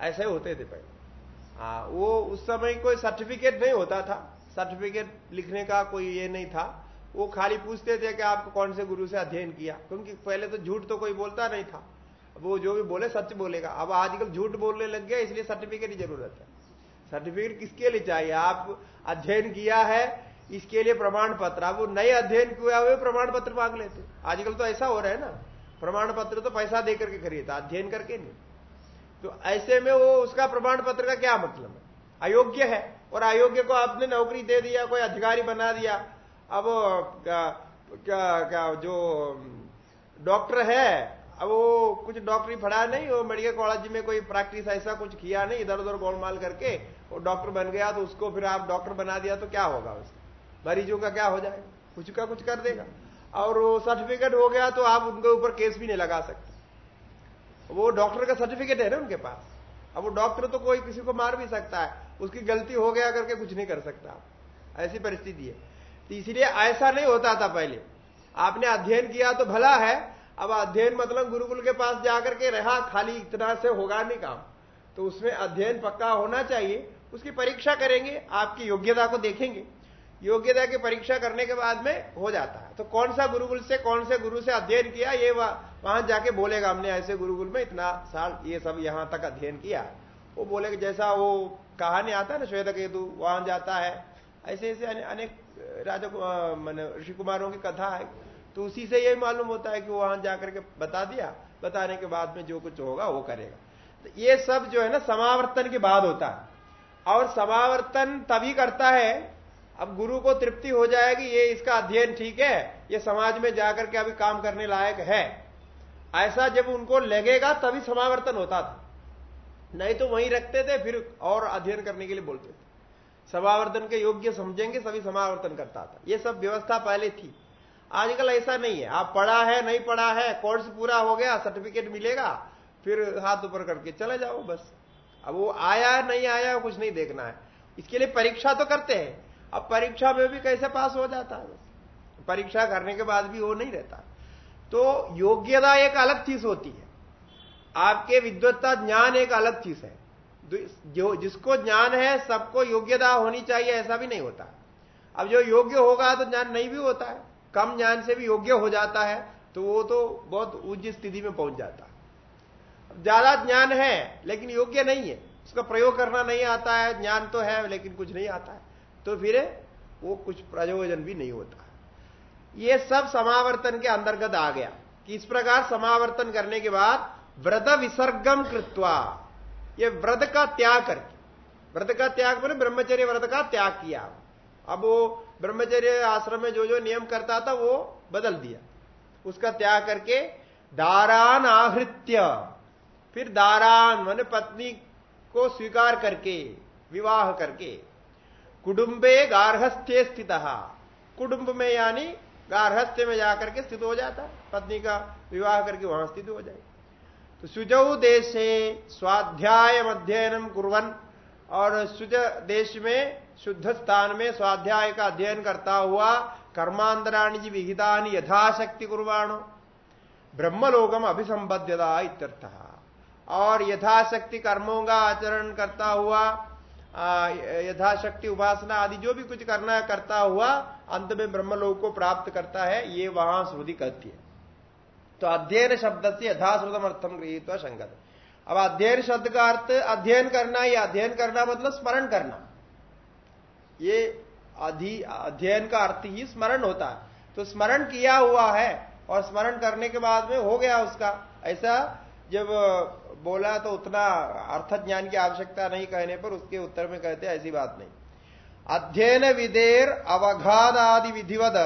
ऐसे होते थे पहले। हाँ वो उस समय कोई सर्टिफिकेट नहीं होता था। सर्टिफिकेट लिखने का कोई ये नहीं था। वो खाली पूछते थे कि आपको कौन से गुरु से अध्ययन किया? क्योंकि पहले तो झूठ तो कोई बोलता नहीं था। वो जो भी बोले, सच बोलेगा। अब आजकल झूठ बोलने लग गया, इसलिए सर्टिफिकेट की ज़रूरत है। सर्टिफिकेट किसके लिए चाहिए? आप अध्ययन किया है इसके लिए प्रमाण पत्र। अब वो नए अध्ययन किया हुए प्रमाण पत्र मांग लेते आजकल तो ऐसा हो रहा है ना। प्रमाण पत्र तो पैसा देकर के खरीदता अध्ययन करके नहीं। तो ऐसे में वो उसका प्रमाण पत्र का क्या मतलब है? अयोग्य है। और अयोग्य को आपने नौकरी दे दिया कोई अधिकारी बना दिया। अब क्या क्या, क्या जो डॉक्टर है अब वो कुछ डॉक्टरी पढ़ा नहीं वो मेडिकल कॉलेज में कोई प्रैक्टिस ऐसा कुछ किया नहीं इधर उधर गोलमाल करके वो डॉक्टर बन गया तो उसको फिर आप डॉक्टर बना दिया तो क्या होगा उसका? मरीजों का क्या हो जाएगा कुछ का कुछ कर देगा। और वो सर्टिफिकेट हो गया तो आप उनके ऊपर केस भी नहीं लगा सकते। वो डॉक्टर का सर्टिफिकेट है ना उनके पास। अब वो डॉक्टर तो कोई किसी को मार भी सकता है। उसकी गलती हो गया करके कुछ नहीं कर सकता ऐसी परिस्थिति है। तो इसलिए ऐसा नहीं होता था पहले। आपने अध्ययन किया तो भला है। अब अध्ययन मतलब गुरुकुल के पास जाकर के रहा, खाली इतना से होगा नहीं काम। तो उसमें अध्ययन पक्का होना चाहिए। उसकी परीक्षा करेंगे, आपकी योग्यता को देखेंगे। योग्यता की परीक्षा करने के बाद में हो जाता है। तो कौन सा गुरुकुल से, कौन से गुरु से अध्ययन किया, ये वहाँ जाके बोलेगा, हमने ऐसे गुरुकुल में इतना साल, ये सब यहाँ तक अध्ययन किया। वो बोलेगा जैसा वो कहानी आता है ना, श्वेत केतु, वहाँ जाता है। ऐसे ऐसे अनेक राजा मैंने ऋषि कुमारों की कथा है। तो उसी से यही मालूम होता है कि वहाँ जाकर के बता दिया। बताने के बाद में जो कुछ होगा, वो करेगा। तो ये सब जो है ना, समावर्तन के बाद होता है। और समावर्तन तभी करता है अब गुरु को तृप्ति हो जाएगी, ये इसका अध्ययन ठीक है, ये समाज में जाकर के अभी काम करने लायक है। ऐसा जब उनको लगेगा, तभी समावर्तन होता था। नहीं तो वहीं रखते थे, फिर और अध्ययन करने के लिए बोलते थे। समावर्तन के योग्य समझेंगे सभी समावर्तन करता था। ये सब व्यवस्था पहले थी। आजकल ऐसा नहीं है। आप पढ़ा है, नहीं पढ़ा है कोर्स पूरा हो गया सर्टिफिकेट मिलेगा, फिर हाथ ऊपर करके चले जाओ, बस। अब वो आया नहीं आया कुछ नहीं देखना है। इसके लिए परीक्षा तो करते हैं। अब परीक्षा में भी कैसे पास हो जाता है परीक्षा करने के बाद भी वो नहीं रहता। तो योग्यता एक अलग चीज़ होती है। आपके विद्वत्ता ज्ञान एक अलग चीज़ है। जो, जिसको ज्ञान है, सबको योग्यता होनी चाहिए, ऐसा भी नहीं होता। अब जो योग्य होगा तो ज्ञान नहीं भी होता है। कम ज्ञान से भी योग्य हो जाता है तो वो तो बहुत उच्च स्थिति में पहुँच जाता है। ज़्यादा ज्ञान है, लेकिन योग्य नहीं है। उसका प्रयोग करना नहीं आता है, ज्ञान तो है, लेकिन कुछ नहीं आता है। तो फिर वो कुछ प्रयोजन भी नहीं होता। ये सब समावर्तन के अंतर्गत आ गया। कि इस प्रकार समावर्तन करने के बाद व्रत विसर्गम कृत्वा, ये व्रत का त्याग करके, व्रत का त्याग मैंने ब्रह्मचर्य व्रत का त्याग किया। अब वो ब्रह्मचर्य आश्रम में जो जो नियम करता था वो बदल दिया। उसका त्याग करके दारान आहृत्य, फिर दारान, मान पत्नी को स्वीकार करके, विवाह करके कुटुंबे गार्हस्थ्य स्थित। कुटुंब में यानी गार्हस्थ्य में जाकर के स्थित हो जाता। पत्नी का विवाह करके वहाँ स्थित हो जाए। तो सुजौ देशे स्वाध्याय अध्ययन कुरन और सुज देश में, शुद्ध स्थान में स्वाध्याय का अध्ययन करता हुआ कर्मांतराणी जी विहितानी यथाशक्ति कुर्बाणो ब्रह्मलोकम अभिसंबद्धता इत्यर्थ। और यथाशक्ति कर्मों का आचरण करता हुआ यथाशक्ति, उपासना आदि जो भी कुछ करना करता हुआ अंत में ब्रह्मलोक को प्राप्त करता है, ये वहाँ श्रुति कहती है। तो अध्ययन शब्द से यथाश्रुतम अर्थम गृहित संगत। अब अध्ययन शब्द का अर्थ अध्ययन करना, या अध्ययन करना मतलब स्मरण करना। ये अधि अध्ययन का अर्थ ही स्मरण होता है। तो स्मरण किया हुआ है और स्मरण करने के बाद में हो गया उसका। ऐसा जब बोला तो उतना अर्थ ज्ञान की आवश्यकता नहीं कहने पर उसके उत्तर में कहते ऐसी बात नहीं। अध्ययन विधेर अवघाद आदि विधिवद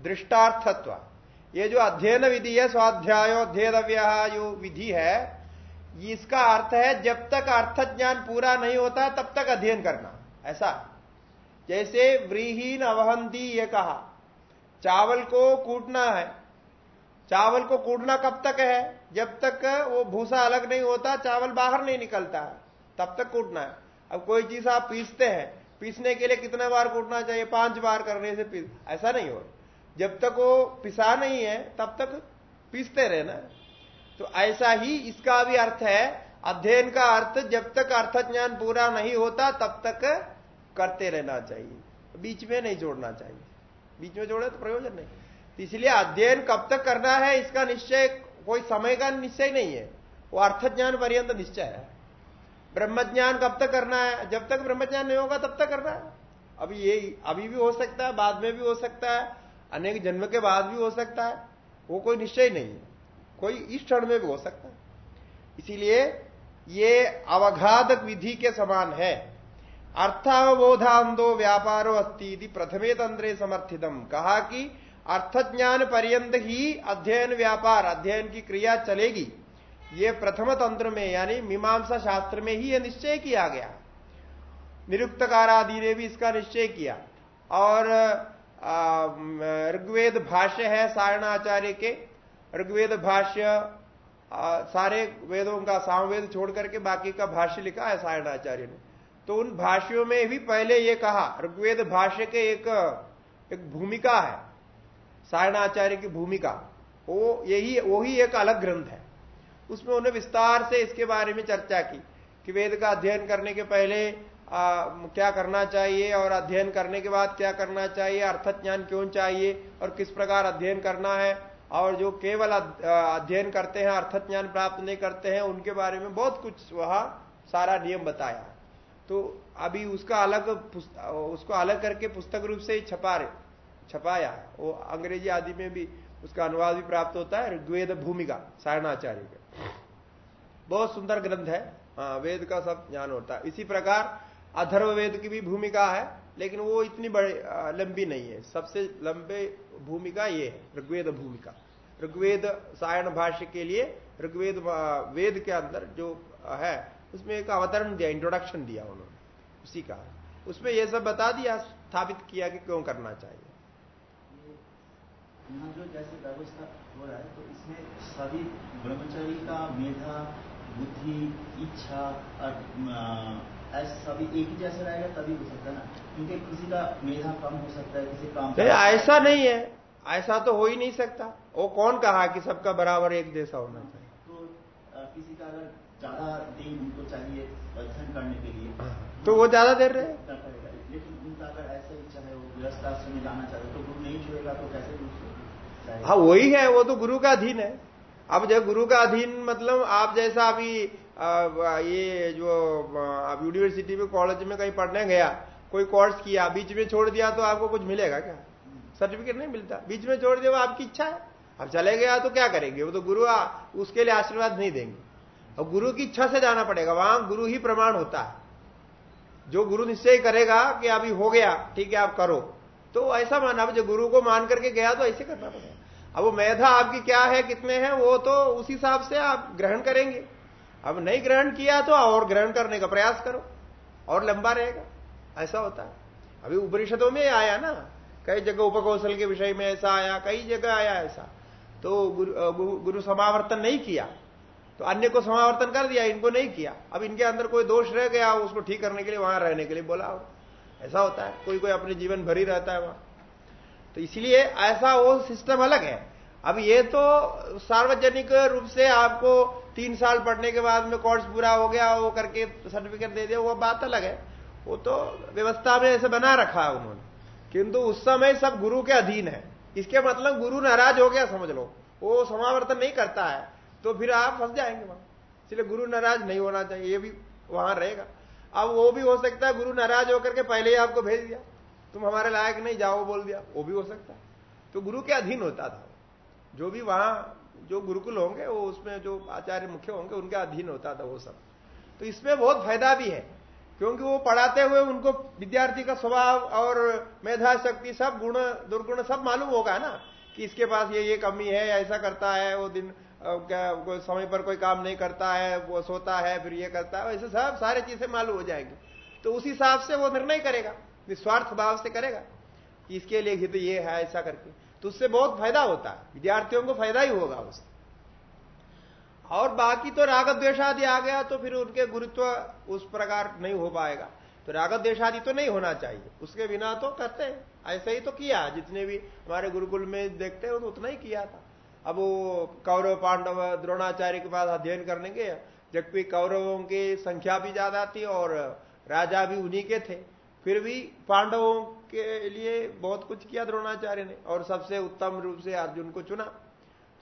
दृष्टार्थत्व। ये जो अध्ययन विधि है स्वाध्यायोध्येतव्य जो विधि है, इसका अर्थ है जब तक अर्थ ज्ञान पूरा नहीं होता, तब तक अध्ययन करना। ऐसा। जैसे व्रीहीन अवहंती ये कहा, चावल को कूटना है चावल को कूटना कब तक है? जब तक वो भूसा अलग नहीं होता, चावल बाहर नहीं निकलता, तब तक कूटना है। अब कोई चीज़ आप पीसते हैं, पीसने के लिए कितने बार कूटना चाहिए? पाँच बार करने से पीस, ऐसा नहीं हो जब तक वो पिसा नहीं है, तब तक पीसते रहना। तो ऐसा ही इसका भी अर्थ है, अध्ययन का अर्थ, जब तक अर्थ ज्ञान पूरा नहीं होता, तब तक करते रहना चाहिए। बीच में नहीं जोड़ना चाहिए। बीच में जोड़े तो प्रयोजन नहीं। इसलिए अध्ययन कब तक करना है, इसका निश्चय कोई समय का निश्चय नहीं है। वो अर्थ ज्ञान पर्यंत निश्चय है। ब्रह्मज्ञान कब तक करना है? जब तक ब्रह्मज्ञान नहीं होगा, तब तक करना है। अभी ये, अभी भी हो सकता है, बाद में भी हो सकता है, अनेक जन्म के बाद भी हो सकता है। वो कोई निश्चय नहीं है। कोई इस क्षण में भी हो सकता है। इसीलिए ये अवघातक विधि के समान है। अर्थावबोधांदो व्यापारो अस्ती प्रथमे तंत्रे समर्थितम। कहा कि अर्थ ज्ञान पर्यंत ही अध्ययन व्यापार, अध्ययन की क्रिया चलेगी। ये प्रथम तंत्र में, यानी मीमांसा शास्त्र में ही यह निश्चय किया गया। निरुक्तकारादि ने भी इसका निश्चय किया। और ऋग्वेद भाष्य है सारणाचार्य के। ऋग्वेद भाष्य सारे वेदों का सामवेद छोड़ करके बाकी का भाष्य लिखा है सारणाचार्य ने। तो उन भाष्यों में भी पहले ये कहा, ऋग्वेद भाष्य के एक एक भूमिका है। सारणाचार्य की भूमिका। वो यही वो ही एक अलग ग्रंथ है। उसमें उन्होंने विस्तार से इसके बारे में चर्चा की कि वेद का अध्ययन करने के पहले आ, क्या करना चाहिए और अध्ययन करने के बाद क्या करना चाहिए अर्थ ज्ञान क्यों चाहिए और किस प्रकार अध्ययन करना है। और जो केवल अध्ययन करते हैं अर्थ ज्ञान प्राप्त नहीं करते हैं उनके बारे में बहुत कुछ वहाँ सारा नियम बताया। तो अभी उसका अलग उसको अलग करके पुस्तक रूप से छपा छपा छपाया। वो अंग्रेज़ी आदि में भी उसका अनुवाद भी प्राप्त होता है, ऋग्वेद भूमिका, सारणाचार्य का। बहुत सुंदर ग्रंथ है। हाँ वेद का सब ज्ञान होता है। इसी प्रकार अधर्व वेद की भी भूमिका है, लेकिन वो इतनी बड़ी लंबी नहीं है। सबसे लंबे भूमिका ये है, ऋग्वेद भूमिका। ऋग्वेद सायण भाष्य के लिए ऋग्वेद वेद के अंदर जो है, उसमें एक अवतरण दिया इंट्रोडक्शन दिया उन्होंने। उसी का। उसमें यह सब बता दिया, स्थापित किया कि क्यों करना चाहिए। जो जैसे व्यवस्था हो रहा है तो इसमें सभी ब्रह्मचारी का मेधा बुद्धि इच्छा और सभी एक ही जैसे रहेगा तभी हो सकता है ना? क्योंकि किसी का मेधा कम हो सकता है किसी काम ऐसा नहीं है। ऐसा तो हो ही नहीं सकता। वो कौन कहा कि सबका बराबर एक जैसा होना चाहिए? तो किसी का अगर ज़्यादा दिन उनको चाहिए अध्ययन करने के लिए हाँ, तो वो ज़्यादा देर रहे? लेकिन उनका अगर ऐसा इच्छा है वो गृहस्थ आश्रम में जाना चाहते तो गुरु नहीं छोड़ेगा तो कैसे हाँ वही है वो तो गुरु का अधीन है। अब जब गुरु का अधीन मतलब आप जैसा अभी ये जो आप यूनिवर्सिटी में कॉलेज में कहीं पढ़ने गया कोई कोर्स किया बीच में छोड़ दिया तो आपको कुछ मिलेगा क्या? सर्टिफिकेट नहीं मिलता। बीच में छोड़ दिया वो आपकी इच्छा है। अब चले गया तो क्या करेंगे? वो तो गुरु आ, उसके लिए आशीर्वाद नहीं देंगे। और गुरु की इच्छा से जाना पड़ेगा। वहाँ गुरु ही प्रमाण होता है। जो गुरु निश्चय करेगा कि अभी हो गया ठीक है आप करो। तो ऐसा माना अब जो गुरु को मान करके गया तो ऐसे करना पड़ेगा। अब वो मेधा आपकी क्या है कितने हैं वो तो उस हिसाब से आप ग्रहण करेंगे। अब नहीं ग्रहण किया तो और ग्रहण करने का प्रयास करो और लंबा रहेगा। ऐसा होता है। अभी उपनिषदों में आया ना कई जगह उपकौशल के विषय में ऐसा आया कई जगह आया ऐसा। तो गुरु, गुरु समावर्तन नहीं किया तो अन्य को समावर्तन कर दिया इनको नहीं किया। अब इनके अंदर कोई दोष रह गया उसको ठीक करने के लिए वहाँ रहने के लिए बोला ऐसा होता है। कोई कोई अपने जीवन भरी रहता है वहाँ। तो इसलिए ऐसा वो सिस्टम अलग है। अब ये तो सार्वजनिक रूप से आपको तीन साल पढ़ने के बाद में कोर्स पूरा हो गया, वो करके सर्टिफिकेट दे दिया, वो बात अलग है। वो तो व्यवस्था में ऐसे बना रखा है उन्होंने। किंतु उस समय सब गुरु के अधीन है। इसके मतलब गुरु नाराज़ हो गया, समझ लो। वो समावर्तन नहीं करता है तो फिर आप फंस जाएँगे वहाँ। इसलिए गुरु नाराज़ नहीं होना चाहिए, ये भी वहाँ रहेगा। अब वो भी हो सकता है गुरु नाराज़ होकर के पहले ही आपको भेज दिया। तुम हमारे लायक नहीं, जाओ बोल दिया। वो भी हो सकता है। तो गुरु के अधीन होता था। जो भी वहाँ, जो गुरुकुल होंगे, वो उसमें जो आचार्य मुख्य होंगे, उनके अधीन होता था वो सब। तो इसमें बहुत फ़ायदा भी है, क्योंकि वो पढ़ाते हुए उनको विद्यार्थी का स्वभाव और मेधा शक्ति सब गुण, दुर्गुण सब मालूम होगा ना, कि इसके पास ये ये कमी है, ऐसा करता है, वो दिन क्या समय पर कोई काम नहीं करता है, वो सोता है, फिर ये करता है, ऐसे सब सारे चीज़ें मालूम हो जाएँगी। तो उस हिसाब से वो निर्णय करेगा। निस्वार्थ भाव से करेगा कि इसके लिए हित ये है, ऐसा करके। तो उससे बहुत फ़ायदा होता है। विद्यार्थियों को फ़ायदा ही होगा उससे। और बाकी तो रागत द्वेषादि आ गया तो फिर उनके गुरुत्व उस प्रकार नहीं हो पाएगा। तो रागत द्वेषादि तो नहीं होना चाहिए। उसके बिना तो करते हैं। ऐसे ही तो किया। जितने भी हमारे गुरुकुल में देखते हैं तो उतना ही किया था। अब वो कौरव पांडव, द्रोणाचार्य के पास अध्ययन करने के जबकि कौरवों की संख्या भी ज़्यादा थी और राजा भी उन्हीं के थे। फिर भी पांडवों के लिए बहुत कुछ किया द्रोणाचार्य ने और सबसे उत्तम रूप से अर्जुन को चुना।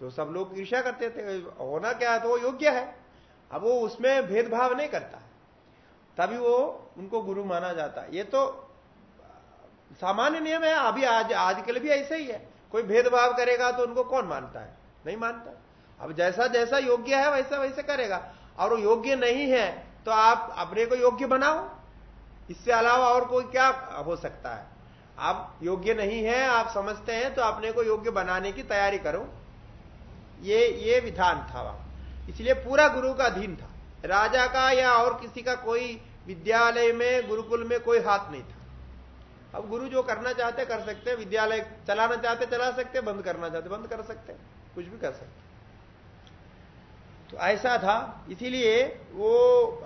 तो सब लोग ईर्षा करते थे, होना क्या है तो वो योग्य है। अब वो उसमें भेदभाव नहीं करता। तभी वो उनको गुरु माना जाता। है ये तो सामान्य नियम है, अभी आज आजकल भी ऐसे ही है। कोई भेदभाव करेगा तो उनको कौन मानता है? नहीं मानता। अब जैसा जैसा योग्य है, वैसा, वैसे करेगा। और वो योग्य नहीं है तो आप अपने को योग्य बनाओ। इससे अलावा और कोई क्या हो सकता है? आप योग्य नहीं है, आप समझते हैं तो अपने को योग्य बनाने की तैयारी करो। ये ये विधान था वहाँ। इसलिए पूरा गुरु का अधीन था। राजा का या और किसी का कोई विद्यालय में, गुरुकुल में कोई हाथ नहीं था। अब गुरु जो करना चाहते, कर सकते विद्यालय चलाना चाहते, चला सकते, बंद करना चाहते, बंद कर सकते, कुछ भी कर सकते। तो ऐसा था। इसीलिए वो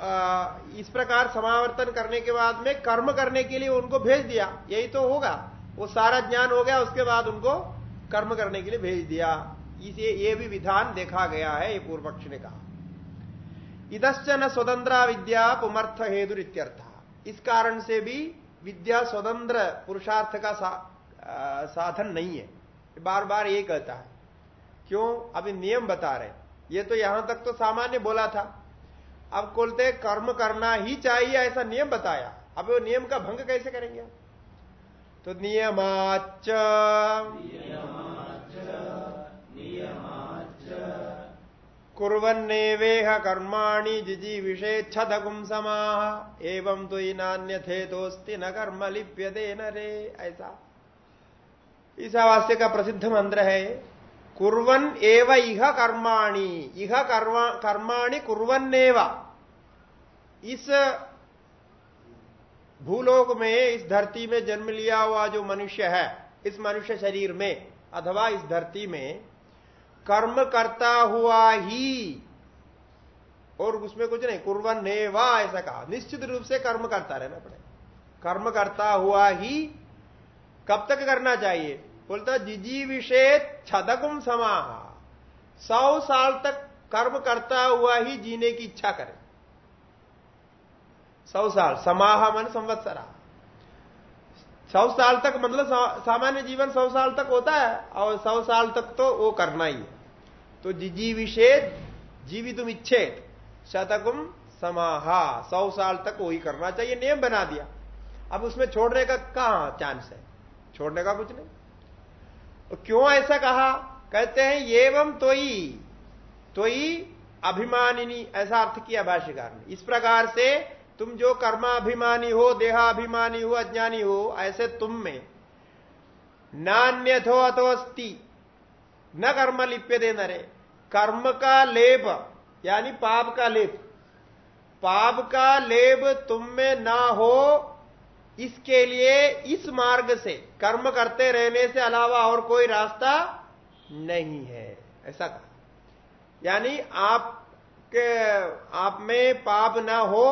आ, इस प्रकार समावर्तन करने के बाद में कर्म करने के लिए उनको भेज दिया। यही तो होगा। वो सारा ज्ञान हो गया उसके बाद उनको कर्म करने के लिए भेज दिया। इसे ये भी विधान देखा गया है ये पूर्व पक्ष ने कहा। इधश्चन स्वतंत्र विद्या पुमर्थ हेतु इत्यर्थ। इस कारण से भी विद्या स्वतंत्र पुरुषार्थ का सा, आ, साधन नहीं है। बार बार ये कहता है। क्यों? अभी नियम बता रहे ये तो यहाँ तक तो सामान्य बोला था। अब बोलते कर्म करना ही चाहिए ऐसा नियम बताया। अब वो नियम का भंग कैसे करेंगे? तो नियमाच कुरेह कर्माणि जिजी विषेच्छदगुम समाह एवं तो नान्य थे दोस्ती न कर्म लिप्यते न रे ऐसा। ईसावास्य का प्रसिद्ध मंत्र है कुर्वन एव इह कर्माणी। इह कर्मा, कर्माणी कुर्वन्नेव। इस भूलोक में, इस धरती में जन्म लिया हुआ जो मनुष्य है, इस मनुष्य शरीर में, अथवा इस धरती में, कर्म करता हुआ ही, और उसमें कुछ नहीं कुर्वन नेवा ऐसा कहा। निश्चित रूप से कर्म करता रहना पड़े कर्म करता हुआ ही, कब तक करना चाहिए? बोलता, जिजी विषेद छदकुम समाह। सौ साल तक कर्म करता हुआ ही जीने की इच्छा करे। सौ साल, समाह मन संवत्सरा। सौ साल तक मतलब सामान्य जीवन सौ साल तक होता है, और सौ साल तक तो वो करना ही है। तो जिजी विषेद जीवी तुम इच्छेद शतकुम समाहा। सौ साल तक वही करना चाहिए, नियम बना दिया। अब उसमें छोड़ने का कहा चांस है? छोड़ने का कुछ नहीं। क्यों ऐसा कहा? कहते हैं, एवं तोई तोई अभिमानिनी, ऐसा अर्थ किया भाष्यकार ने। इस प्रकार से तुम जो कर्माभिमानी हो, देहाभिमानी हो, अज्ञानी हो, ऐसे तुम में नान्यथो अथोस्ति न कर्म लिप्य दे नरे कर्म का लेप, यानी पाप का लेप, पाप का लेप तुम में ना हो इसके लिए इस मार्ग से, कर्म करते रहने से अलावा और कोई रास्ता नहीं है। ऐसा कहा। यानी आप के आप में पाप ना हो,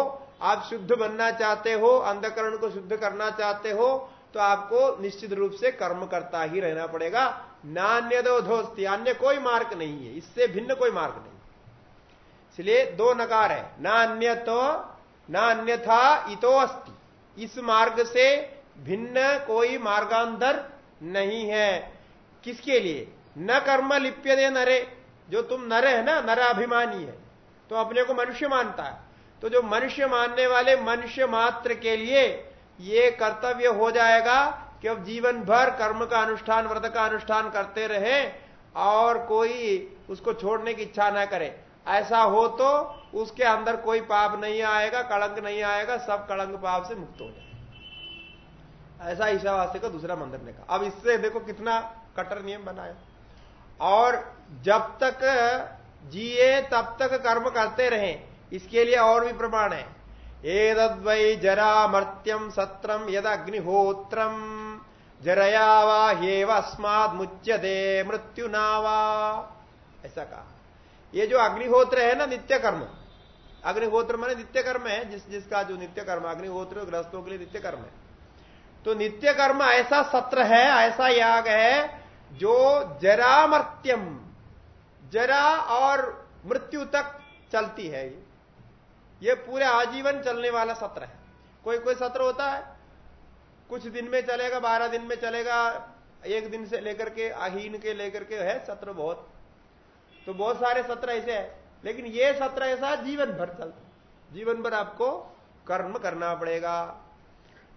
आप शुद्ध बनना चाहते हो, अंधकरण को शुद्ध करना चाहते हो तो आपको निश्चित रूप से कर्म करता ही रहना पड़ेगा। नान्य दो दोस्ती अन्य कोई मार्ग नहीं है। इससे भिन्न कोई मार्ग नहीं। इसलिए दो नकार है। ना अन्य तो ना अन्यथा इतो अस्ति इस मार्ग से भिन्न कोई मार्गांतर नहीं है। किसके लिए? न कर्म लिप्य दे नरे। जो तुम नर है ना नर अभिमानी है तो अपने को मनुष्य मानता है। तो जो मनुष्य मानने वाले मनुष्य मात्र के लिए ये कर्तव्य हो जाएगा कि अब जीवन भर कर्म का अनुष्ठान, व्रत का अनुष्ठान करते रहे और कोई उसको छोड़ने की इच्छा ना करे। ऐसा हो तो उसके अंदर कोई पाप नहीं आएगा, कलंक नहीं आएगा, सब कलंक पाप से मुक्त हो जाए ऐसा ईशावास्य का दूसरा मंदिर ने कहा। अब इससे देखो कितना कटर नियम बनाया। और जब तक जिए, तब तक कर्म करते रहे, इसके लिए और भी प्रमाण है। एदद्वै जरा मर्त्यम सत्रम यद अग्निहोत्रम जरया वा हेव अस्माद मुच्यते मृत्यु नावा ऐसा कहा। ये जो अग्निहोत्र है ना नित्य कर्म अग्निहोत्र मैंने नित्य कर्म है, जिस, जिसका जो नित्य कर्म अग्निहोत्र ग्रस्तों के लिए नित्य कर्म है। तो नित्य कर्म ऐसा सत्र है, ऐसा याग है, जो जरामर्त्यम, जरा और मृत्यु तक चलती है ये। पूरे आजीवन चलने वाला सत्र है। कोई कोई सत्र होता है, कुछ दिन में चलेगा, बारह दिन में चलेगा, एक दिन से लेकर के अहीन के लेकर के है सत्र बहुत। तो बहुत सारे सत्र ऐसे है। लेकिन ये सत्र ऐसा जीवन भर चलता जीवन भर आपको कर्म करना पड़ेगा।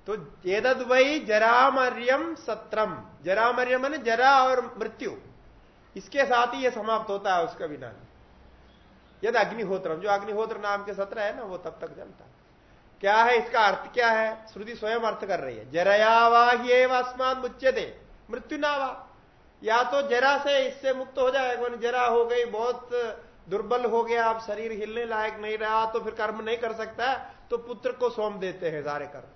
तो एदद वही जरामर्यम सत्रम। जरामर्यम मन जरा और मृत्यु। इसके साथ ही यह समाप्त होता है उसका विनाश यद अग्निहोत्र जो अग्निहोत्र नाम के सत्र है ना, वो तब तक चलता है। क्या है इसका अर्थ, क्या है? श्रुति स्वयं अर्थ कर रही है। जरयावाही अस्मान मुच्यते। मृत्यु नावा या तो जरा से इससे मुक्त हो जाएगा जरा हो गई, बहुत दुर्बल हो गया, आप शरीर हिलने लायक नहीं रहा तो फिर कर्म नहीं कर सकता तो पुत्र को सौंप देते हैं सारे कर्म।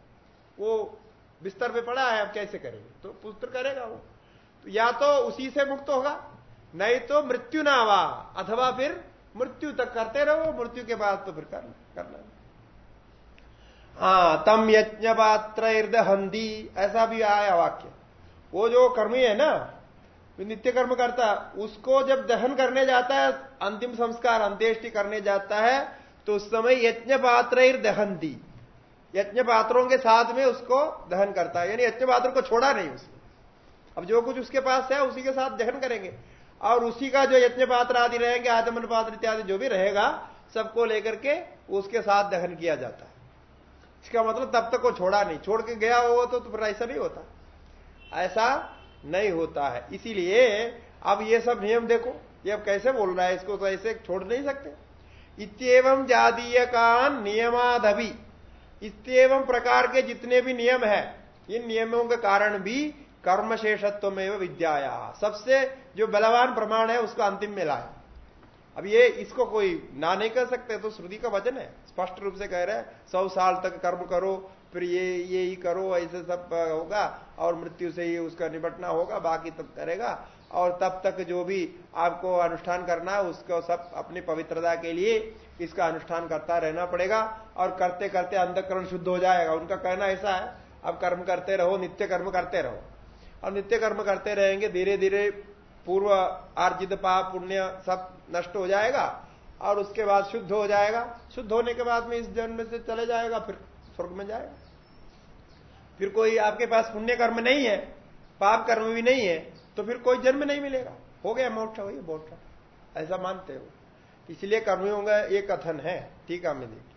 वो बिस्तर पे पड़ा है, अब कैसे करेंगे? तो पुत्र करेगा वो। तो या तो उसी से मुक्त होगा, नहीं तो मृत्यु ना आवा, अथवा फिर मृत्यु तक करते रहो, मृत्यु के बाद तो फिर करना करना हाँ तम यज्ञ पात्र हंदी ऐसा भी आया वाक्य। वो जो कर्मी है ना नित्य कर्म करता उसको जब दहन करने जाता है अंतिम संस्कार अंत्येष्टि करने जाता है तो उस समय यज्ञ पात्र दहन दी यज्ञ पात्रों के साथ में उसको दहन करता है। यानी यज्ञ पात्र को छोड़ा नहीं उसने। अब जो कुछ उसके पास है उसी के साथ दहन करेंगे। और उसी का जो यज्ञ पात्र आदि रहेंगे आदमन पात्र इत्यादि जो भी रहेगा सबको लेकर के उसके साथ दहन किया जाता है। इसका मतलब तब तक वो छोड़ा नहीं। छोड़ के गया हो तो, तो फिर ऐसा नहीं होता। ऐसा नहीं होता है। इसीलिए अब ये सब नियम देखो, ये अब कैसे बोल रहा है, इसको तो ऐसे छोड़ नहीं सकते। इतम जातीय का नियमादभि। इतम प्रकार के जितने भी नियम है, इन नियमों के कारण भी कर्म शेषत्व में विद्याया। सबसे जो बलवान प्रमाण है, उसको अंतिम में लाए। अब ये इसको कोई ना नहीं कर सकते तो श्रुति का वचन है। स्पष्ट रूप से कह रहे हैं, सौ साल तक कर्म करो, फिर ये ये ही करो, ऐसे सब होगा। और मृत्यु से ही उसका निपटना होगा, बाकी तब करेगा। और तब तक जो भी आपको अनुष्ठान करना है, उसको सब अपनी पवित्रता के लिए इसका अनुष्ठान करता रहना पड़ेगा। और करते करते अंधकरण शुद्ध हो जाएगा। उनका कहना ऐसा है, अब कर्म करते रहो, नित्य कर्म करते रहो। और नित्य कर्म करते रहेंगे धीरे धीरे पूर्व आर्जित पाप, पुण्य सब नष्ट हो जाएगा। और उसके बाद शुद्ध हो जाएगा। शुद्ध होने के बाद में इस जन्म से चले जाएगा, फिर स्वर्ग में जाएगा। फिर कोई आपके पास पुण्य कर्म नहीं है, पाप कर्म भी नहीं है तो फिर कोई जन्म नहीं मिलेगा। हो गया मोक्ष, हो गया मोक्ष। ऐसा मानते हो। इसलिए कर्मियों का ये कथन है। ठीक है मैं देखिए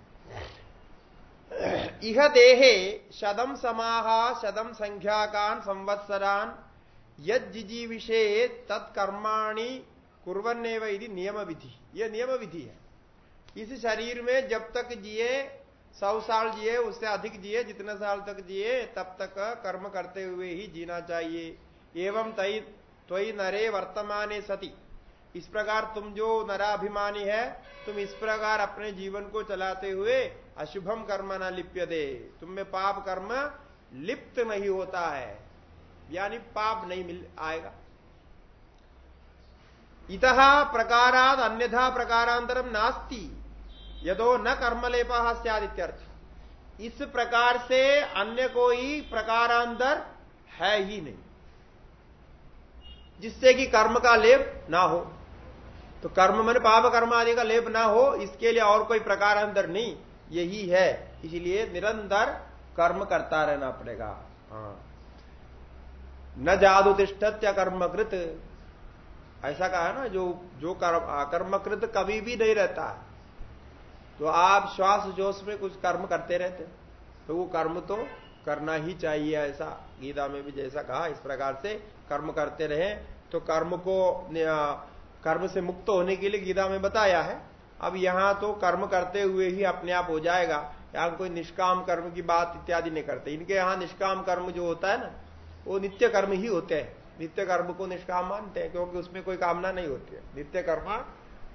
इह देहे शदम समाहा, शदम संख्याकान, संवत्सरान यज्जी विषय तत्कर्माणी कुरन्नेव नियम विधि यह नियम विधि है। इस शरीर में जब तक जिए सौ साल जिए, उससे अधिक जिए, जितने साल तक जिए, तब तक कर्म करते हुए ही जीना चाहिए। एवं तई, त्वई नरे वर्तमाने सती। इस प्रकार तुम जो नराभिमानी है, तुम इस प्रकार अपने जीवन को चलाते हुए अशुभम कर्म न लिप्य दे तुम में पाप कर्म लिप्त नहीं होता है। यानी पाप नहीं मिल, आएगा। इत प्रकाराद अन्यथा प्रकारांतरम नास्ती। यदो न कर्मलेप सदित्यर्थ इस प्रकार से अन्य कोई प्रकारांतर है ही नहीं। जिससे कि कर्म का लेप ना हो। तो कर्म मन पाप कर्म आदि का लेप ना हो, इसके लिए और कोई प्रकार अंदर नहीं। यही है। इसलिए निरंतर कर्म करता रहना पड़ेगा। हाँ। न जादू तिष्ठत्य कर्मकृत। ऐसा कहा ना, जो जो कर्म अकर्मकृत कभी भी नहीं रहता। तो आप श्वास जोश में कुछ कर्म करते रहते तो वो कर्म तो करना ही चाहिए ऐसा, गीता में भी जैसा कहा, इस प्रकार से कर्म करते रहे। तो कर्म को कर्म से मुक्त होने के लिए गीता में बताया है। अब यहाँ तो कर्म करते हुए ही अपने आप हो जाएगा। यहाँ कोई निष्काम कर्म की बात इत्यादि नहीं करते। इनके यहाँ निष्काम कर्म जो होता है ना, वो नित्य कर्म ही होते हैं। नित्य कर्म को निष्काम मानते हैं, क्योंकि उसमें कोई कामना नहीं होती है। नित्य कर्म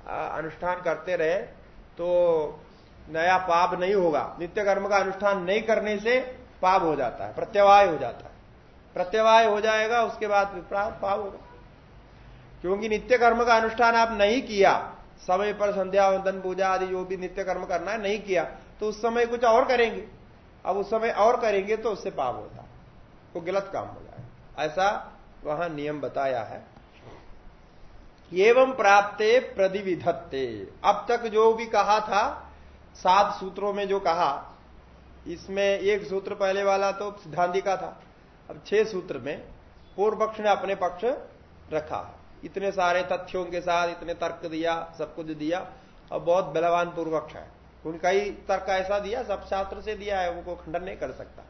अनुष्ठान करते रहे। तो नया पाप नहीं होगा। नित्य कर्म का अनुष्ठान नहीं करने से पाप हो जाता है, प्रत्यवाय हो जाता है। प्रत्यवाय हो जाएगा, उसके बाद पाप होगा। क्योंकि नित्य कर्म का अनुष्ठान आप नहीं किया, समय पर संध्या, वंदन, पूजा आदि जो भी नित्य कर्म करना है, नहीं किया तो उस समय कुछ और करेंगे। अब उस समय और करेंगे तो उससे पाप होता वो गलत काम हो जाए ऐसा वहाँ नियम बताया है। एवं प्राप्ते प्रतिविधत्ते। अब तक जो भी कहा था, सात सूत्रों में जो कहा, इसमें एक सूत्र पहले वाला तो सिद्धांति का था, अब छह सूत्र में पूर्व पक्ष ने अपने पक्ष रखा। इतने सारे तथ्यों के साथ इतने तर्क दिया, सब कुछ दिया और बहुत बलवान पूर्व पक्ष है। उनका ही तर्क ऐसा दिया, सब शास्त्र से दिया है, उनको खंडन नहीं कर सकता।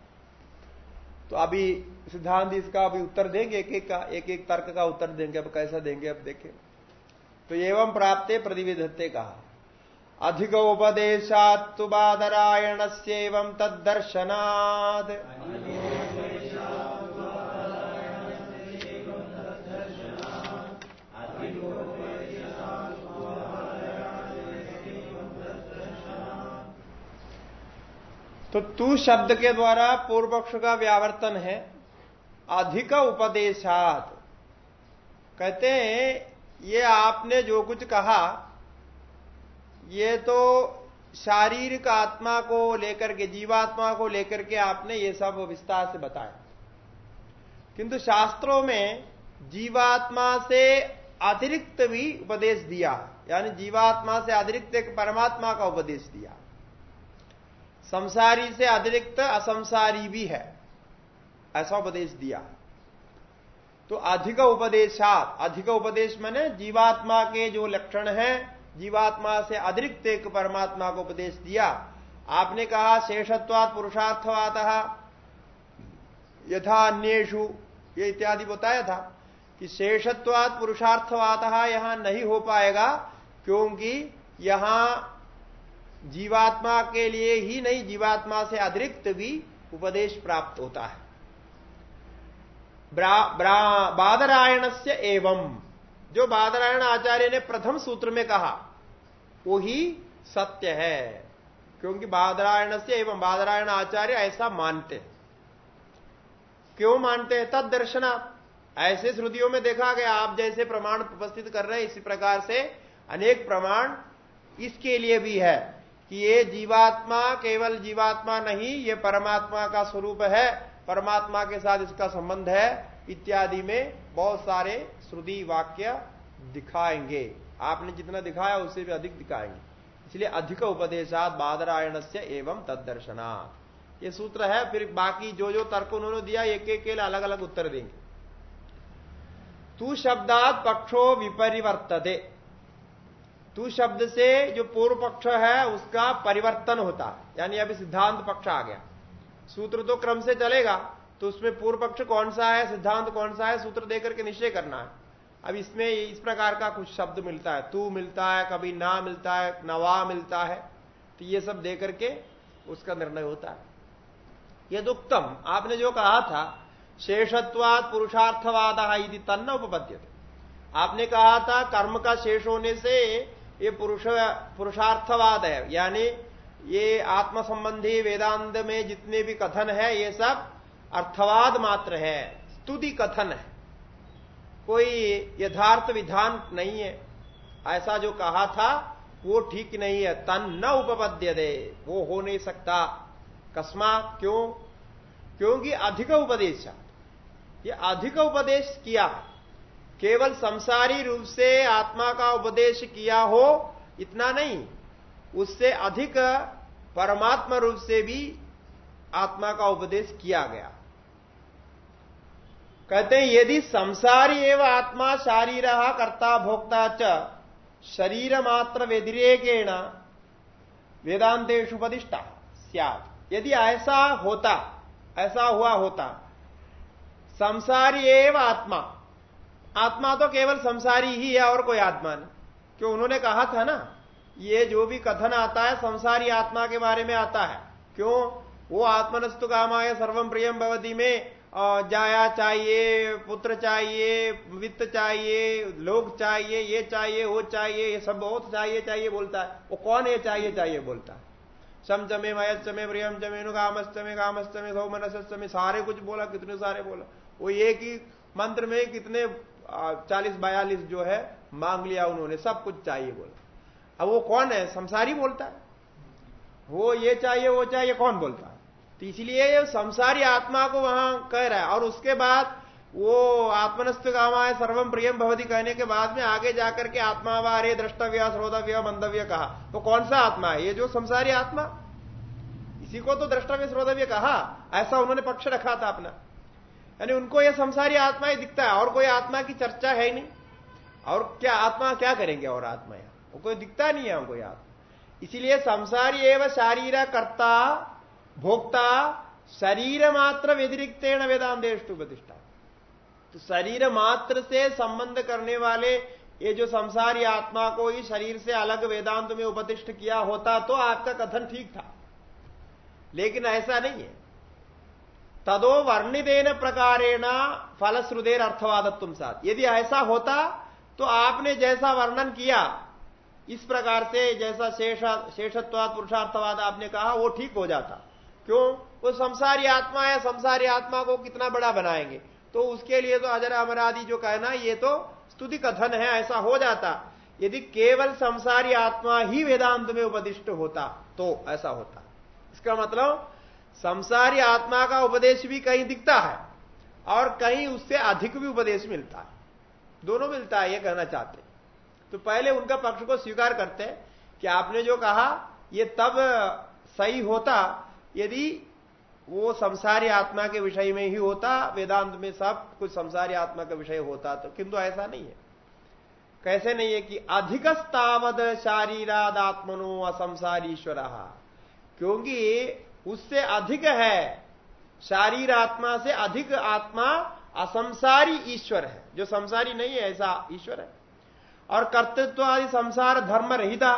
तो अभी सिद्धांत इसका अभी उत्तर देंगे एक एक का एक एक तर्क का उत्तर देंगे, अब कैसा देंगे, अब देखें। तो एवं प्राप्त प्रतिविधत्ते कहा। अधिक उपदेशात बादरायण से एवं तदर्शनाद तो तू शब्द के द्वारा पूर्व पक्ष का व्यावर्तन है। अधिक उपदेशात कहते हैं ये आपने जो कुछ कहा, ये तो शारीरिक आत्मा को लेकर के, जीवात्मा को लेकर के आपने ये सब विस्तार से बताया। किंतु शास्त्रों में जीवात्मा से अतिरिक्त भी उपदेश दिया, यानी जीवात्मा से अतिरिक्त एक परमात्मा का उपदेश दिया। संसारी से अतिरिक्त असंसारी भी है, ऐसा उपदेश दिया। तो अधिक उपदेशात, अधिक उपदेश मैंने जीवात्मा के जो लक्षण है, जीवात्मा से अतिरिक्त एक परमात्मा को उपदेश दिया। आपने कहा शेषत्वात, पुरुषार्थवात, यथा अन्येषु, ये इत्यादि बताया था कि शेषत्वात, पुरुषार्थवात यहाँ नहीं हो पाएगा, क्योंकि यहाँ जीवात्मा के लिए ही नहीं, जीवात्मा से अतिरिक्त भी उपदेश प्राप्त होता है। बादरायण से एवं। जो बादरायण आचार्य ने प्रथम सूत्र में कहा वो ही सत्य है। क्योंकि बादरायण से एवं बादरायण आचार्य ऐसा मानते क्यों मानते हैं? तद दर्शना ऐसे श्रुतियों में देखा गया, आप जैसे प्रमाण उपस्थित कर रहे हैं, इसी प्रकार से अनेक प्रमाण इसके लिए भी है कि ये जीवात्मा केवल जीवात्मा नहीं, ये परमात्मा का स्वरूप है। परमात्मा के साथ इसका संबंध है, इत्यादि में बहुत सारे श्रुति वाक्य दिखाएँगे। आपने जितना दिखाया, उससे भी अधिक दिखाएँगे। इसलिए अधिक उपदेशात बादरायण से एवं तदर्शना ये सूत्र है, फिर बाकी जो जो तर्क उन्होंने दिया, एक एक के अलग अलग उत्तर देंगे। तू शब्दात पक्षो विपरिवर्तते। तू शब्द से जो पूर्व पक्ष है, उसका परिवर्तन होता। यानी अभी सिद्धांत पक्ष आ गया। सूत्र तो क्रम से चलेगा तो उसमें पूर्व पक्ष कौन सा है, सिद्धांत कौन सा है, सूत्र देकर के निश्चय करना है। अब इसमें इस प्रकार का कुछ शब्द मिलता है, तू मिलता है, कभी ना मिलता है नवा मिलता है तो ये सब देकर के उसका निर्णय होता है। यदुक्तम, आपने जो कहा था शेषत्वाद पुरुषार्थवाद यदि तन्न उपपद्य आपने कहा था, कर्म का शेष होने से ये पुरुष, पुरुषार्थवाद है, यानी ये आत्म संबंधी वेदांत में जितने भी कथन है, ये सब अर्थवाद मात्र है, स्तुति कथन है। कोई यथार्थ विधान नहीं है। ऐसा जो कहा था, वो ठीक नहीं है। तन न उपपद्य दे वो हो नहीं सकता। कस्मा क्यों? क्योंकि अधिक उपदेश ये अधिक उपदेश किया केवल संसारी रूप से आत्मा का उपदेश किया हो, इतना नहीं। उससे अधिक परमात्मा रूप से भी आत्मा का उपदेश किया गया। कहते हैं, यदि संसारी एवं आत्मा शारीर कर्ता भोक्ता च, शरीर मात्र व्यतिरेकेण वेदांतेश उपदिष्टा यदि ऐसा होता, ऐसा हुआ होता, संसारी एवं आत्मा आत्मा तो केवल संसारी ही है और कोई आत्मा नहीं। क्यों? उन्होंने कहा था ना ये जो भी कथन आता है, संसारी आत्मा के बारे में आता है। क्यों? वो आत्मनस्तु कामाय सर्वम प्रियम भवती में। जाया चाहिए, पुत्र चाहिए, वित्त चाहिए लोग चाहिए, ये चाहिए, वो चाहिए, ये सब बहुत चाहिए चाहिए बोलता है। वो कौन ये चाहिए चाहिए बोलता है। सम चमे मयचमे प्रियम चमे नु कामस्तमे कामस्तमे सौमनसमे सारे कुछ बोला, कितने सारे बोला। वो एक ही मंत्र में कितने चालीस बयालीस जो है, मांग लिया उन्होंने, सब कुछ चाहिए बोला। अब वो कौन है? संसारी बोलता है। वो ये चाहिए, वो चाहिए, कौन बोलता है? तो इसलिए संसारी आत्मा को वहाँ कह रहा है। और उसके बाद वो आत्मनस्तु कामा है सर्वम प्रियम भवती कहने के बाद में आगे जाकर के आत्मा वारे द्रष्टव्य श्रोतव्य मंदव्य कहा। तो कौन सा आत्मा है? ये जो संसारी आत्मा। इसी को तो द्रष्टव्य श्रोतव्य कहा। ऐसा उन्होंने पक्ष रखा था अपना। यानी उनको यह संसारी आत्मा ही दिखता है। और कोई आत्मा की चर्चा है ही नहीं। और क्या आत्मा क्या करेंगे और आत्मा वो कोई दिखता नहीं है हमको आत्मा इसीलिए संसारी एवं शारीर कर्ता, भोक्ता, शरीर मात्र व्यतिरिक्तेण वेदांतेश प्रतिष्ठा तो शरीर मात्र से संबंध करने वाले ये जो संसारी आत्मा को ही शरीर से अलग वेदांत में उपदिष्ट किया होता तो आपका कथन ठीक था। लेकिन ऐसा नहीं है। तदो वर्णिदेन प्रकारेण फलश्रुदेर अर्थवादत्व साथ यदि ऐसा होता तो आपने जैसा वर्णन किया इस प्रकार से जैसा शेष शेषत्वाद पुरुषार्थवाद आपने कहा, वो ठीक हो जाता। क्यों? वो संसारी आत्मा है, संसारी आत्मा को कितना बड़ा बनाएँगे? तो उसके लिए तो अजर अमरादि जो कहना, ये तो स्तुति कथन है, ऐसा हो जाता। यदि केवल संसारी आत्मा ही वेदांत में उपदिष्ट होता तो ऐसा होता। इसका मतलब संसारी आत्मा का उपदेश भी कहीं दिखता है, और कहीं उससे अधिक भी उपदेश मिलता है। दोनों मिलता है, ये कहना चाहते तो पहले उनका पक्ष को स्वीकार करते हैं कि आपने जो कहा, ये तब सही होता यदि वो संसारी आत्मा के विषय में ही होता, वेदांत में सब कुछ संसारी आत्मा का विषय होता तो किंतु ऐसा नहीं है। कैसे नहीं है कि अधिकस्तावद शारीराद आत्मनो असंसारीश्वर, क्योंकि उससे अधिक है, शारीर आत्मा से अधिक आत्मा असंसारी ईश्वर है। जो संसारी नहीं है, ऐसा ईश्वर है। और कर्तृत्व आदि संसार धर्म रहता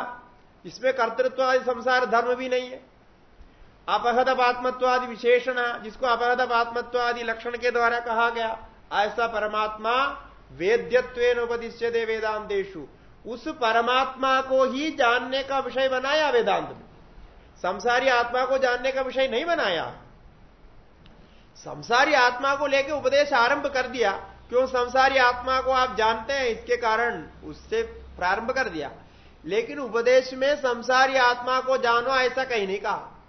इसमें कर्तृत्व आदि संसार धर्म भी नहीं है। अपहद आत्मत्वादि विशेषण, जिसको अपहद आत्मत्वादि लक्षण के द्वारा कहा गया, ऐसा परमात्मा वेद्यत्व उपदिश्य दे वेदांतेशु उस परमात्मा को ही जानने का विषय बनाया वेदांत में संसारी आत्मा को जानने का विषय नहीं बनाया। संसारी आत्मा को लेकर उपदेश आरंभ कर दिया। क्यों संसारी आत्मा को आप जानते हैं? इसके कारण उससे प्रारंभ कर दिया। लेकिन उपदेश में संसारी आत्मा को जानो ऐसा कहीं नहीं कहा।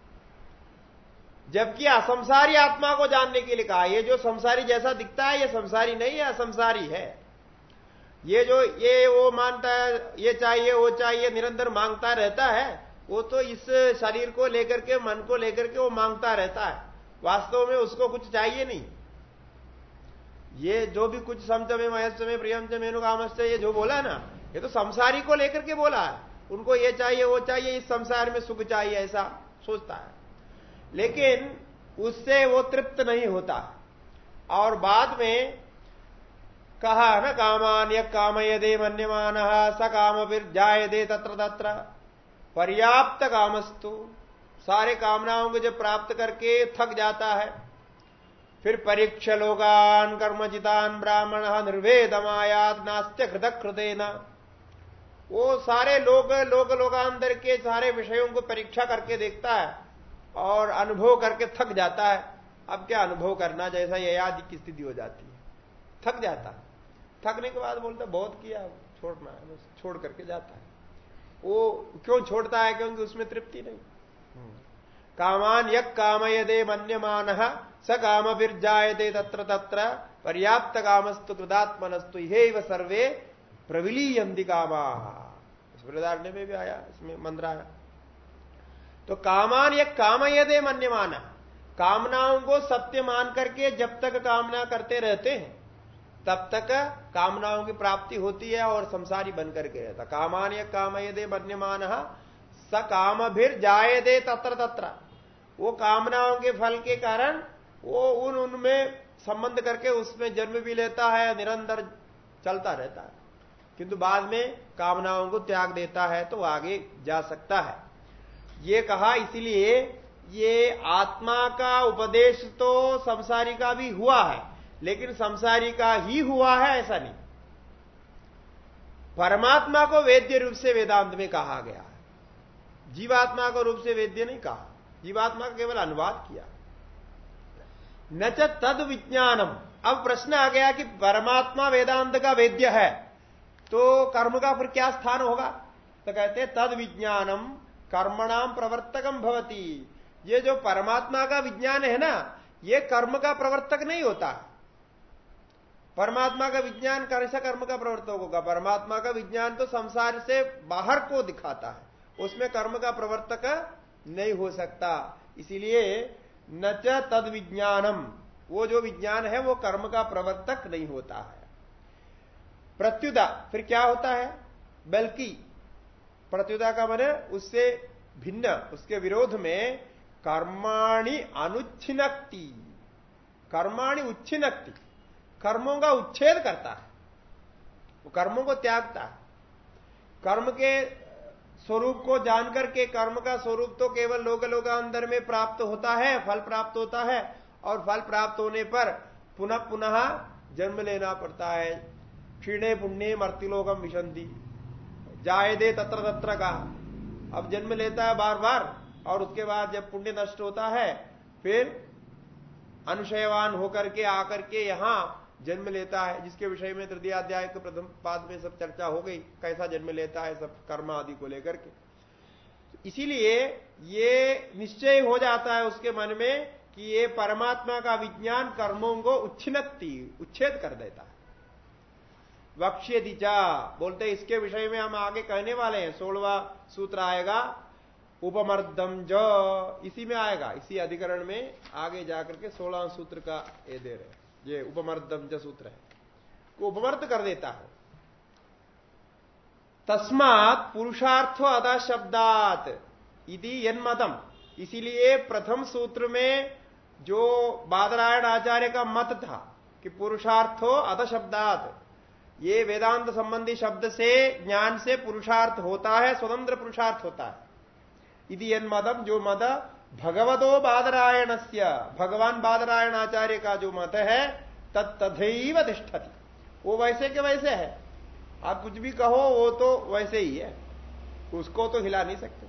जबकि असंसारी आत्मा को जानने के लिए कहा, ये जो संसारी जैसा दिखता है, ये संसारी नहीं है, असंसारी है। ये जो, ये वो मानता है, ये चाहिए, वो चाहिए, निरंतर माँगता रहता है, वो तो इस शरीर को लेकर के, मन को लेकर के वो माँगता रहता है। वास्तव में उसको कुछ चाहिए नहीं। ये जो भी कुछ समचमे महेश्चमे प्रियम मेनु कामश्च ये जो बोला ना, ये तो संसारी को लेकर के बोला है। उनको ये चाहिए, वो चाहिए, इस संसार में सुख चाहिए, ऐसा सोचता है। लेकिन उससे वो तृप्त नहीं होता। और बाद में कहा न कामान य काम यदे मन्यमान, स काम फिर जाए दे तत्र तत्र। पर्याप्त कामस्तु, सारे कामनाओं को जब प्राप्त करके थक जाता है फिर परीक्ष लोगान कर्मजितान ब्राह्मण निर्वेदमायात नास्त्य हृदय हृदय वो सारे लोग लोग लोगांतर के सारे विषयों को परीक्षा करके देखता है और अनुभव करके थक जाता है। अब क्या अनुभव करना जैसा ये याद की स्थिति हो जाती है। थक जाता है। थकने के बाद बोलता बहुत किया, छोड़ना है छोड़ करके जाता है। वो क्यों छोड़ता है? क्योंकि उसमें तृप्ति नहीं। कामान यक कामयदे मन्यमान, स काम जायते तत्र तत्र पर्याप्त कामस्तु कृदात्मनस्तु हे सर्वे प्रविलीयंती कामा। में भी आया, इसमें मंत्र आया। तो कामान यक कामयदे मन्यमान, कामनाओं को सत्य मान करके जब तक कामना करते रहते हैं, तब तक कामनाओं की प्राप्ति होती है और संसारी बन करके रहता कामान यक कामयदे मन्यमान, स काम जाए दे तत्र तत्र। वो कामनाओं के फल के कारण वो उन उनमें संबंध करके उसमें जन्म भी लेता है, निरंतर चलता रहता है। किंतु बाद में कामनाओं को त्याग देता है तो आगे जा सकता है। ये कहा, इसलिए ये आत्मा का उपदेश तो संसारी का भी हुआ है, लेकिन संसारी का ही हुआ है ऐसा नहीं। परमात्मा को वेद्य रूप से वेदांत में कहा गया है। जीवात्मा को रूप से वेद्य नहीं कहा। जीवात्मा का केवल अनुवाद किया। न तद विज्ञानम अब प्रश्न आ गया कि परमात्मा वेदांत का वेद्य है तो कर्म का फिर क्या स्थान होगा? तो कहते तद विज्ञानम कर्मणाम प्रवर्तकम भवती। ये जो परमात्मा का विज्ञान है ना, ये कर्म का प्रवर्तक नहीं होता। परमात्मा का विज्ञान कैसा कर्म का प्रवर्तक होगा। परमात्मा का विज्ञान तो संसार से बाहर को दिखाता है। उसमें कर्म का प्रवर्तक नहीं हो सकता। इसीलिए न तद विज्ञानम वो जो विज्ञान है, वो कर्म का प्रवर्तक नहीं होता है। प्रत्युदा, फिर क्या होता है? बल्कि, प्रत्युदा का मन उससे भिन्न, उसके विरोध में कर्माणि अनुच्छिनक्ति। कर्माणि उच्छिनक्ति। कर्मों का उच्छेद करता है। वो कर्मों को त्यागता है। कर्म के स्वरूप को जानकर के कर्म का स्वरूप तो केवल लोग लोग अंदर में प्राप्त होता है, फल प्राप्त होता है, और फल प्राप्त होने पर पुनः पुनः जन्म लेना पड़ता है। क्षीणे पुण्य मर्तिलोकम विशंति जाए दे तत्र तत्र का। अब जन्म लेता है बार बार और उसके बाद जब पुण्य नष्ट होता है, फिर अनुशयवान होकर के, आकर के यहाँ जन्म लेता है, जिसके विषय में तृतीय अध्याय के प्रथम पाद में सब चर्चा हो गई, कैसा जन्म लेता है, सब कर्म आदि को लेकर के। इसीलिए ये निश्चय हो जाता है उसके मन में कि ये परमात्मा का विज्ञान कर्मों को उच्छिन्नति उच्छेद कर देता है। वक्ष्य दिचा बोलते इसके विषय में हम आगे कहने वाले हैं, सोलवा सूत्र आएगा, उपमर्दम ज, इसी में आएगा, इसी अधिकरण में आगे जाकर के सोलह सूत्र का ये दे रहे ये उपमर्दम ज सूत्र है, को उपमर्द कर देता है। तस्मात पुरुषार्थो अदा शब्दात इति यन्मतम। इसीलिए प्रथम सूत्र में जो बादरायण आचार्य का मत था कि पुरुषार्थो अध शब्दात, ये वेदांत संबंधी शब्द से, ज्ञान से पुरुषार्थ होता है, स्वतंत्र पुरुषार्थ होता है। यदि यन मदम जो मद भगवतो बादरायण भगवान बादरायण आचार्य का जो मत है तत्थैव तिष्ठति। वो वैसे के वैसे है। आप कुछ भी कहो, वो तो वैसे ही है। उसको तो हिला नहीं सकते।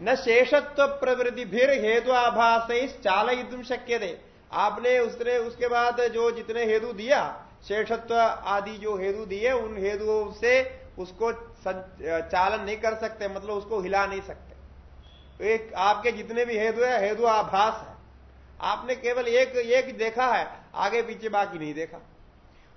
न शेषत्व प्रवृत्ति फिर हेतु आभास चाल तुम शक्य दे आपने उसने, उसके बाद जो जितने हेतु दिया, शेषत्व आदि जो हेतु दिए, उन हेतुओं से उसको चालन नहीं कर सकते मतलब उसको हिला नहीं सकते। तो एक आपके जितने भी हेतु है, हेतु आभास है। आपने केवल एक एक देखा है, आगे पीछे बाकी नहीं देखा।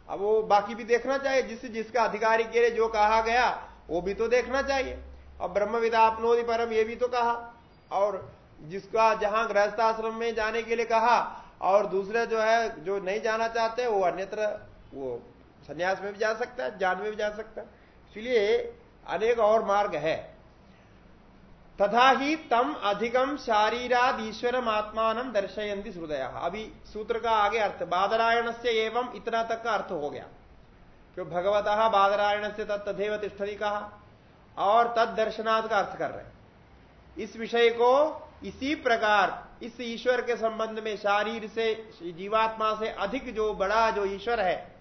अब वो बाकी भी देखना चाहिए, जिस, जिसका अधिकारी के लिए जो कहा गया, वो भी तो देखना चाहिए। और ब्रह्मविदा अपनोदि परम ये भी तो कहा। और जिसका जहाँ गृहस्थाश्रम में जाने के लिए कहा, और दूसरे जो है, जो नहीं जाना चाहते, वो अन्यत्र, वो संन्यास में भी जा सकता है, जान में भी जा सकता है। इसलिए अनेक और मार्ग है। तथा ही तम अधिकम शारीराद ईश्वरम आत्मान दर्शयंती श्रुदय अभी सूत्र का आगे अर्थ बादरायण से एवं इतना तक का अर्थ हो गया। क्यों भगवत बादरायण से तत्थेव तिष्ठति कहा? और तद दर्शनाथ का अर्थ कर रहे इस विषय को इसी प्रकार, इस ईश्वर के संबंध में शारीर से, जीवात्मा से अधिक जो बड़ा जो ईश्वर है,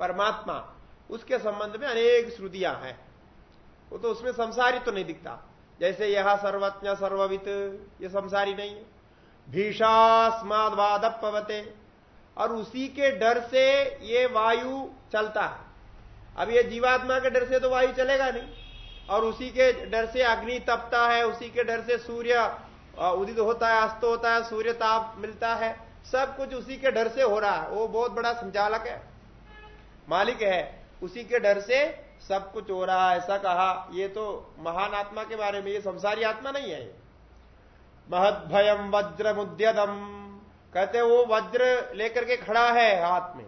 परमात्मा, उसके संबंध में अनेक श्रुतियाँ हैं। वो तो उसमें संसारी तो नहीं दिखता। जैसे यह सर्वज्ञ, सर्ववित, ये संसारी नहीं है। भीषास्माद पवते और उसी के डर से ये वायु चलता है। अब ये जीवात्मा के डर से तो वायु चलेगा नहीं। और उसी के डर से अग्नि तपता है, उसी के डर से सूर्य उदित होता है, अस्त होता है, सूर्य ताप मिलता है। सब कुछ उसी के डर से हो रहा है। वो बहुत बड़ा संचालक है। मालिक है। उसी के डर से सब कुछ हो रहा है ऐसा कहा, ये तो महान आत्मा के बारे में, ये संसारी आत्मा नहीं है महद भयम वज्र मुद्यदम कहते वो वज्र लेकर के खड़ा है हाथ में।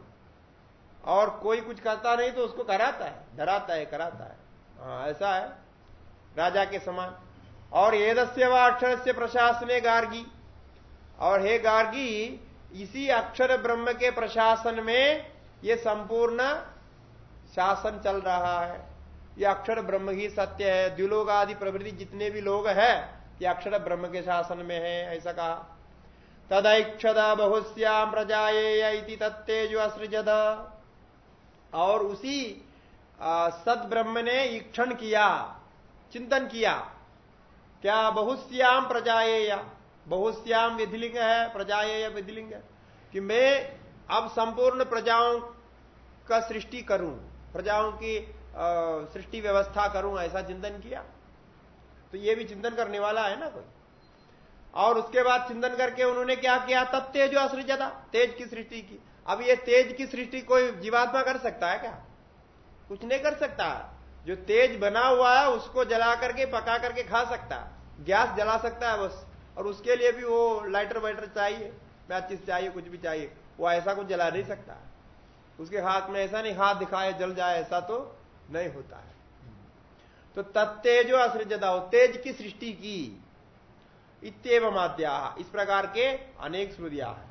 और कोई कुछ करता नहीं तो उसको कराता है, डराता है, कराता है। हाँ ऐसा है, राजा के समान। और एदस्य व अक्षर से प्रशासन गार्गी। और हे गार्गी, इसी अक्षर ब्रह्म के प्रशासन में ये संपूर्ण शासन चल रहा है। ये अक्षर ब्रह्म ही सत्य है। द्विलोग आदि प्रवृत्ति जितने भी लोग हैं, ये अक्षर ब्रह्म के शासन में है, ऐसा कहा। तदैक्षदा बहुश्याम प्रजाए तत्तेज असृजद और उसी सद ब्रह्म ने ईक्षण किया, चिंतन किया, क्या बहुश्याम प्रजाए बहुश्याम विधिलिंग है प्रजाए विधिलिंग है, कि मैं अब संपूर्ण प्रजाओं का सृष्टि करूँ। प्रजाओं की सृष्टि व्यवस्था करूँ ऐसा चिंतन किया। तो ये भी चिंतन करने वाला है ना कोई? और उसके बाद चिंतन करके उन्होंने क्या किया? तब तेज असृजता तेज की सृष्टि की। अब ये तेज की सृष्टि कोई जीवात्मा कर सकता है क्या? कुछ नहीं कर सकता। जो तेज बना हुआ है, उसको जला करके, पका करके खा सकता गैस जला सकता है बस। और उसके लिए भी वो लाइटर वाइटर चाहिए। मैचिस चाहिए, कुछ भी चाहिए। वो ऐसा कुछ जला नहीं सकता। उसके हाथ में ऐसा नहीं, हाथ दिखाए, जल जाए, ऐसा तो नहीं होता है। तो तत्तेजो असृजता तेज की सृष्टि की। इतव माध्या इस प्रकार के अनेक श्रुदिया है।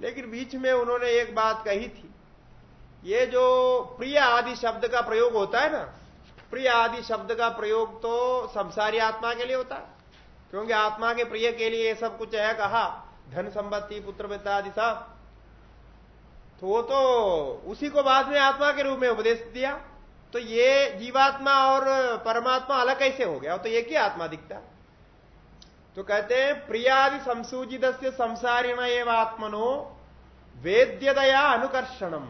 लेकिन बीच में उन्होंने एक बात कही थी। ये जो प्रिय आदि शब्द का प्रयोग होता है ना, प्रिय आदि शब्द का प्रयोग तो संसारी आत्मा के लिए होता है। क्योंकि आत्मा के प्रिय के लिए ये सब कुछ है, कहा, धन संपत्ति, पुत्र मित्र आदि सब। तो वो तो उसी को बाद में आत्मा के रूप में उपदेश दिया। तो ये जीवात्मा और परमात्मा अलग कैसे हो गया? तो एक ही आत्मा दिखता। तो कहते हैं, प्रियादि संसूचित संसारिण एवं आत्मनो वेद्यदया अनुकर्षणम।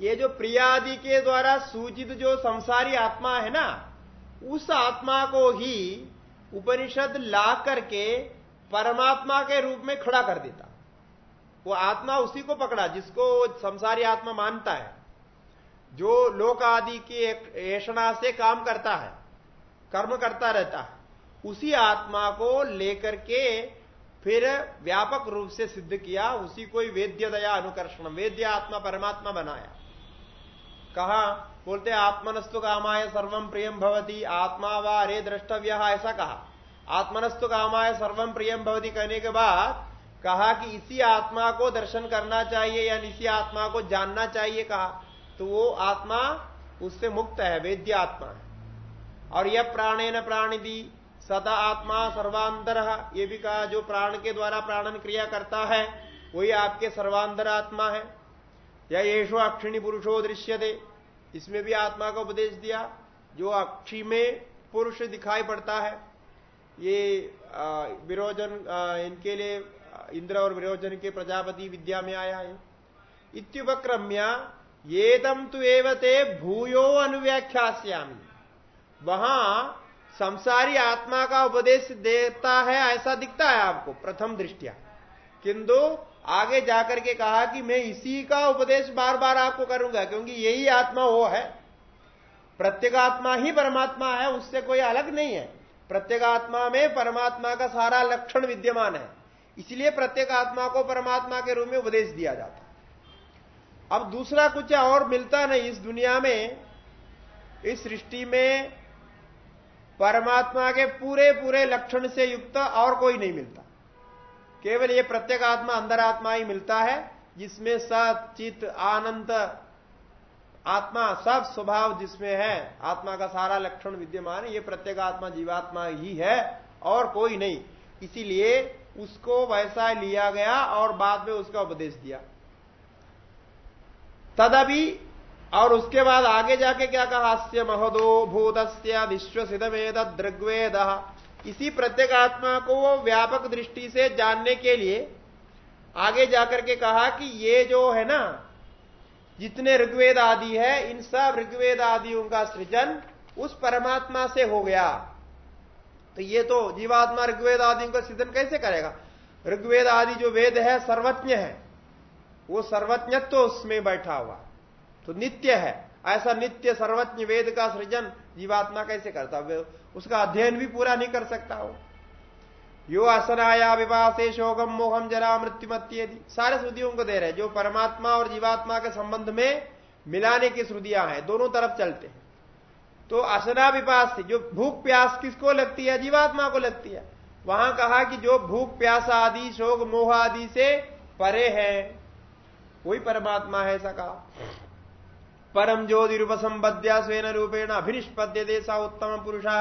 ये जो प्रियादि के द्वारा सूचित जो संसारी आत्मा है ना, उस आत्मा को ही उपनिषद ला करके परमात्मा के रूप में खड़ा कर देता। वो आत्मा उसी को पकड़ा, जिसको संसारी आत्मा मानता है। जो लोक आदि की ऐषणा से काम करता है, कर्म करता रहता है, उसी आत्मा को लेकर के फिर व्यापक रूप से सिद्ध किया, उसी को वेद्य दया अनुकर्षण वेद्य आत्मा परमात्मा बनाया। कहा, बोलते, आत्मनस्तु कामाय सर्वम प्रियम भवती, आत्मा व अरे द्रष्टव्य, ऐसा कहा। आत्मनस्तु कामाय सर्वम प्रियम भवती कहने के बाद कहा कि इसी आत्मा को दर्शन करना चाहिए या इसी आत्मा को जानना चाहिए कहा तो वो आत्मा उससे मुक्त है, वेद्य आत्मा है। और यह प्राणेन प्राणिदी, सदा आत्मा सर्वांतर, ये भी कहा, जो प्राण के द्वारा प्राणन क्रिया करता है, वही आपके सर्वांतर आत्मा है। या येषो अक्षिणी पुरुषो दृश्य दे इसमें भी आत्मा का उपदेश दिया, जो अक्षी में पुरुष दिखाई पड़ता है। ये विरोजन इनके लिए इंद्र और विरोजन के प्रजापति विद्या में आया है। इत्युपक्रम्या ये तम तो एवते भूयो अनुव्याख्यास्यामी। वहाँ संसारी आत्मा का उपदेश देता है, ऐसा दिखता है आपको, प्रथम दृष्टिया। किंतु आगे जाकर के कहा कि मैं इसी का उपदेश बार बार आपको करूँगा, क्योंकि यही आत्मा वो है। प्रत्येगात्मा ही परमात्मा है, उससे कोई अलग नहीं है। प्रत्येगात्मा में परमात्मा का सारा लक्षण विद्यमान है। इसलिए प्रत्येक आत्मा को परमात्मा के रूप में उपदेश दिया जाता अब दूसरा कुछ और मिलता नहीं इस दुनिया में। इस सृष्टि में परमात्मा के पूरे पूरे लक्षण से युक्त और कोई नहीं मिलता। केवल ये प्रत्येक आत्मा अंदर आत्मा ही मिलता है, जिसमें सत चित आनंद, आत्मा सब स्वभाव जिसमें है, आत्मा का सारा लक्षण विद्यमान है ये प्रत्येक आत्मा जीवात्मा ही है और कोई नहीं। इसीलिए उसको वैसा लिया गया और बाद में उसका उपदेश दिया। तदभी और उसके बाद आगे जाके क्या कहा? हास्य महोदो भूतस्य विश्व सिद्धवेद दृग्वेद। इसी प्रत्येक आत्मा को व्यापक दृष्टि से जानने के लिए आगे जाकर के कहा कि ये जो है ना, जितने ऋग्वेद आदि है, इन सब ऋग्वेद आदियों का सृजन उस परमात्मा से हो गया। तो ये तो जीवात्मा ऋग्वेद आदि का सृजन कैसे करेगा? ऋग्वेद आदि जो वेद है, सर्वज्ञ है। वो सर्वज्ञत्व तो उसमें बैठा हुआ। तो नित्य है। ऐसा नित्य सर्वज्ञ वेद का सृजन जीवात्मा कैसे करता उसका अध्ययन भी पूरा नहीं कर सकता हो यो असनाया विवासे शोकम मोहम जरा मृत्युमत्य सारे श्रुतियों को दे रहे जो परमात्मा और जीवात्मा के संबंध में मिलाने की श्रुतियाँ हैं, दोनों तरफ़ चलते हैं। तो असना विपास से, जो भूख प्यास किसको लगती है? जीवात्मा को लगती है। वहाँ कहा कि जो भूख, प्यास आदि, शोक, मोह आदि से परे है, वही परमात्मा है ऐसा कहा। परम ज्योति रूप संबद्या स्वेन रूपेण अभिनिष्पद्य देसा उत्तम पुरुषा।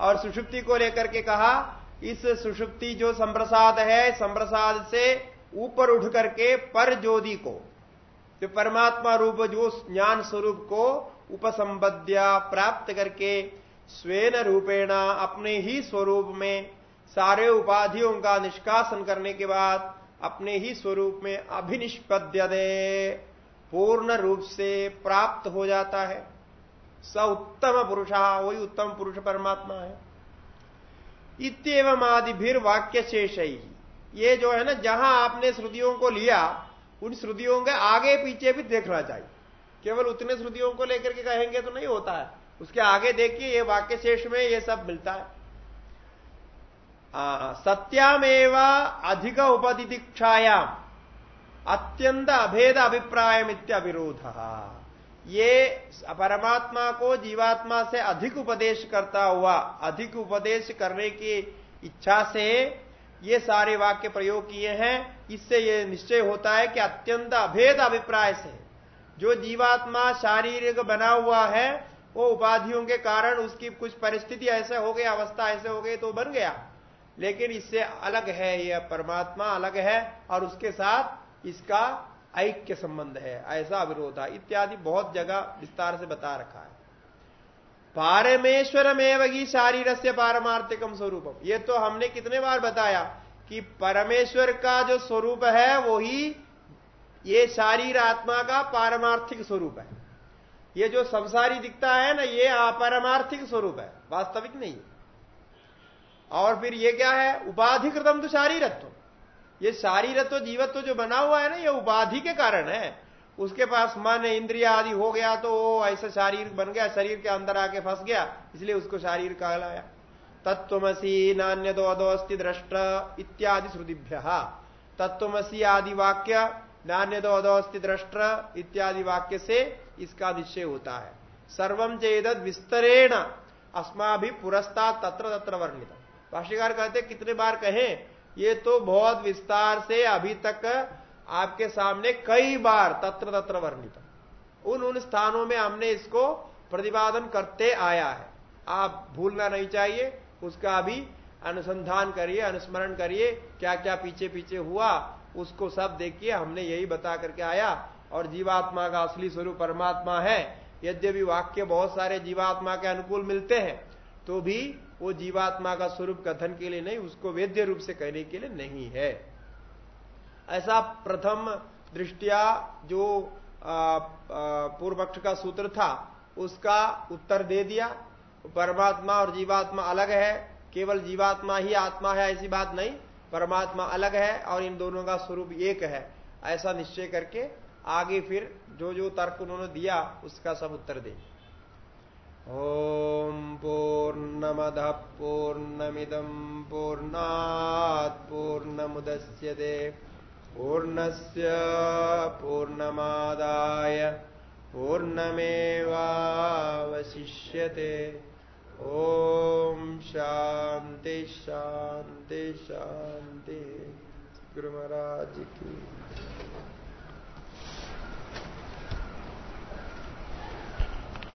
और सुषुप्ति को लेकर के कहा, इस सुषुप्ति जो संप्रसाद है, संप्रसाद से ऊपर उठ करके पर ज्योति को, जो परमात्मा रूप, जो ज्ञान स्वरूप को उपसंबद्या प्राप्त करके स्वेन रूपेण अपने ही स्वरूप में सारे उपाधियों का निष्कासन करने के बाद अपने ही स्वरूप में अभिनिष्पद्य पूर्ण रूप से प्राप्त हो जाता है। स उत्तम पुरुषा, वही उत्तम पुरुष परमात्मा है। इतम आदि भी वाक्य शेष ही ये जो है ना, जहाँ आपने श्रुतियों को लिया, उन श्रुतियों के आगे पीछे भी देखना चाहिए। केवल उतने श्रुतियों को लेकर के कहेंगे तो नहीं होता है। उसके आगे देखिए, ये वाक्य शेष में ये सब मिलता है। सत्यामेव अधिक उपदिदीक्षायाम अत्यंत अभेद अभिप्राय अविरोध ये परमात्मा को जीवात्मा से अधिक उपदेश करता हुआ, अधिक उपदेश करने की इच्छा से ये सारे वाक्य प्रयोग किए हैं। इससे ये निश्चय होता है कि अत्यंत अभेद अभिप्राय से जो जीवात्मा शारीरिक बना हुआ है, वो उपाधियों के कारण उसकी कुछ परिस्थिति ऐसे हो गई, अवस्था ऐसे हो गई तो बन गया। लेकिन इससे अलग है यह परमात्मा, अलग है, और उसके साथ इसका ऐक्य संबंध है, ऐसा विरोध है। इत्यादि बहुत जगह विस्तार से बता रखा है। पारमेश्वरमेव ही शारीर से पारमार्थिकम स्वरूपम ये तो हमने कितने बार बताया कि परमेश्वर का जो स्वरूप है, वो ही ये शारीर आत्मा का पारमार्थिक स्वरूप है। ये जो संसारी दिखता है ना, ये अपरमार्थिक स्वरूप है, वास्तविक नहीं है। और फिर ये क्या है? उपाधिकृतम तो शारीरत्व। ये शारीरत्व, जीवत्व जो बना हुआ है ना, ये उपाधि के कारण है। उसके पास मन, इंद्रिया आदि हो गया तो ऐसा शारीर बन गया, शरीर के अंदर आके फंस गया, इसलिए उसको शारीर कहलाया। तत्वमसी नान्य दो अदो अस्थि दृष्ट इत्यादि श्रुतिभ्य। तत्वमसी आदि वाक्य नान्य दो अदो दृष्ट इत्यादि वाक्य से इसका निश्चय होता है। सर्वम चेद विस्तरेण अस्मा भी पुरस्ता तत्र तत्र वर्णित भाष्यकार कहते कितने बार कहें, ये तो बहुत विस्तार से अभी तक आपके सामने कई बार तत्र तत्र वर्णित उन उन स्थानों में हमने इसको प्रतिपादन करते आया है। आप भूलना नहीं चाहिए, उसका भी अनुसंधान करिए, अनुस्मरण करिए क्या क्या पीछे पीछे हुआ उसको सब देखिए, हमने यही बता करके आया, और जीवात्मा का असली स्वरूप परमात्मा है। यद्यपि वाक्य बहुत सारे जीवात्मा के अनुकूल मिलते हैं तो भी वो जीवात्मा का स्वरूप कथन के लिए नहीं, उसको वेद्य रूप से कहने के लिए नहीं है। ऐसा प्रथम दृष्टिया जो पूर्व पक्ष का सूत्र था, उसका उत्तर दे दिया। परमात्मा और जीवात्मा अलग है, केवल जीवात्मा ही आत्मा है, ऐसी बात नहीं। परमात्मा अलग है और इन दोनों का स्वरूप एक है। ऐसा निश्चय करके आगे फिर जो जो तर्क उन्होंने दिया, उसका सब उत्तर दे। ॐ पूर्णमदः पूर्णमिदम् पूर्णात् पूर्णमुदस्यते। पूर्णस्य पूर्णमादाय पूर्णमेवावशिष्यते। ॐ शांति शांति। गुरु महाराज की।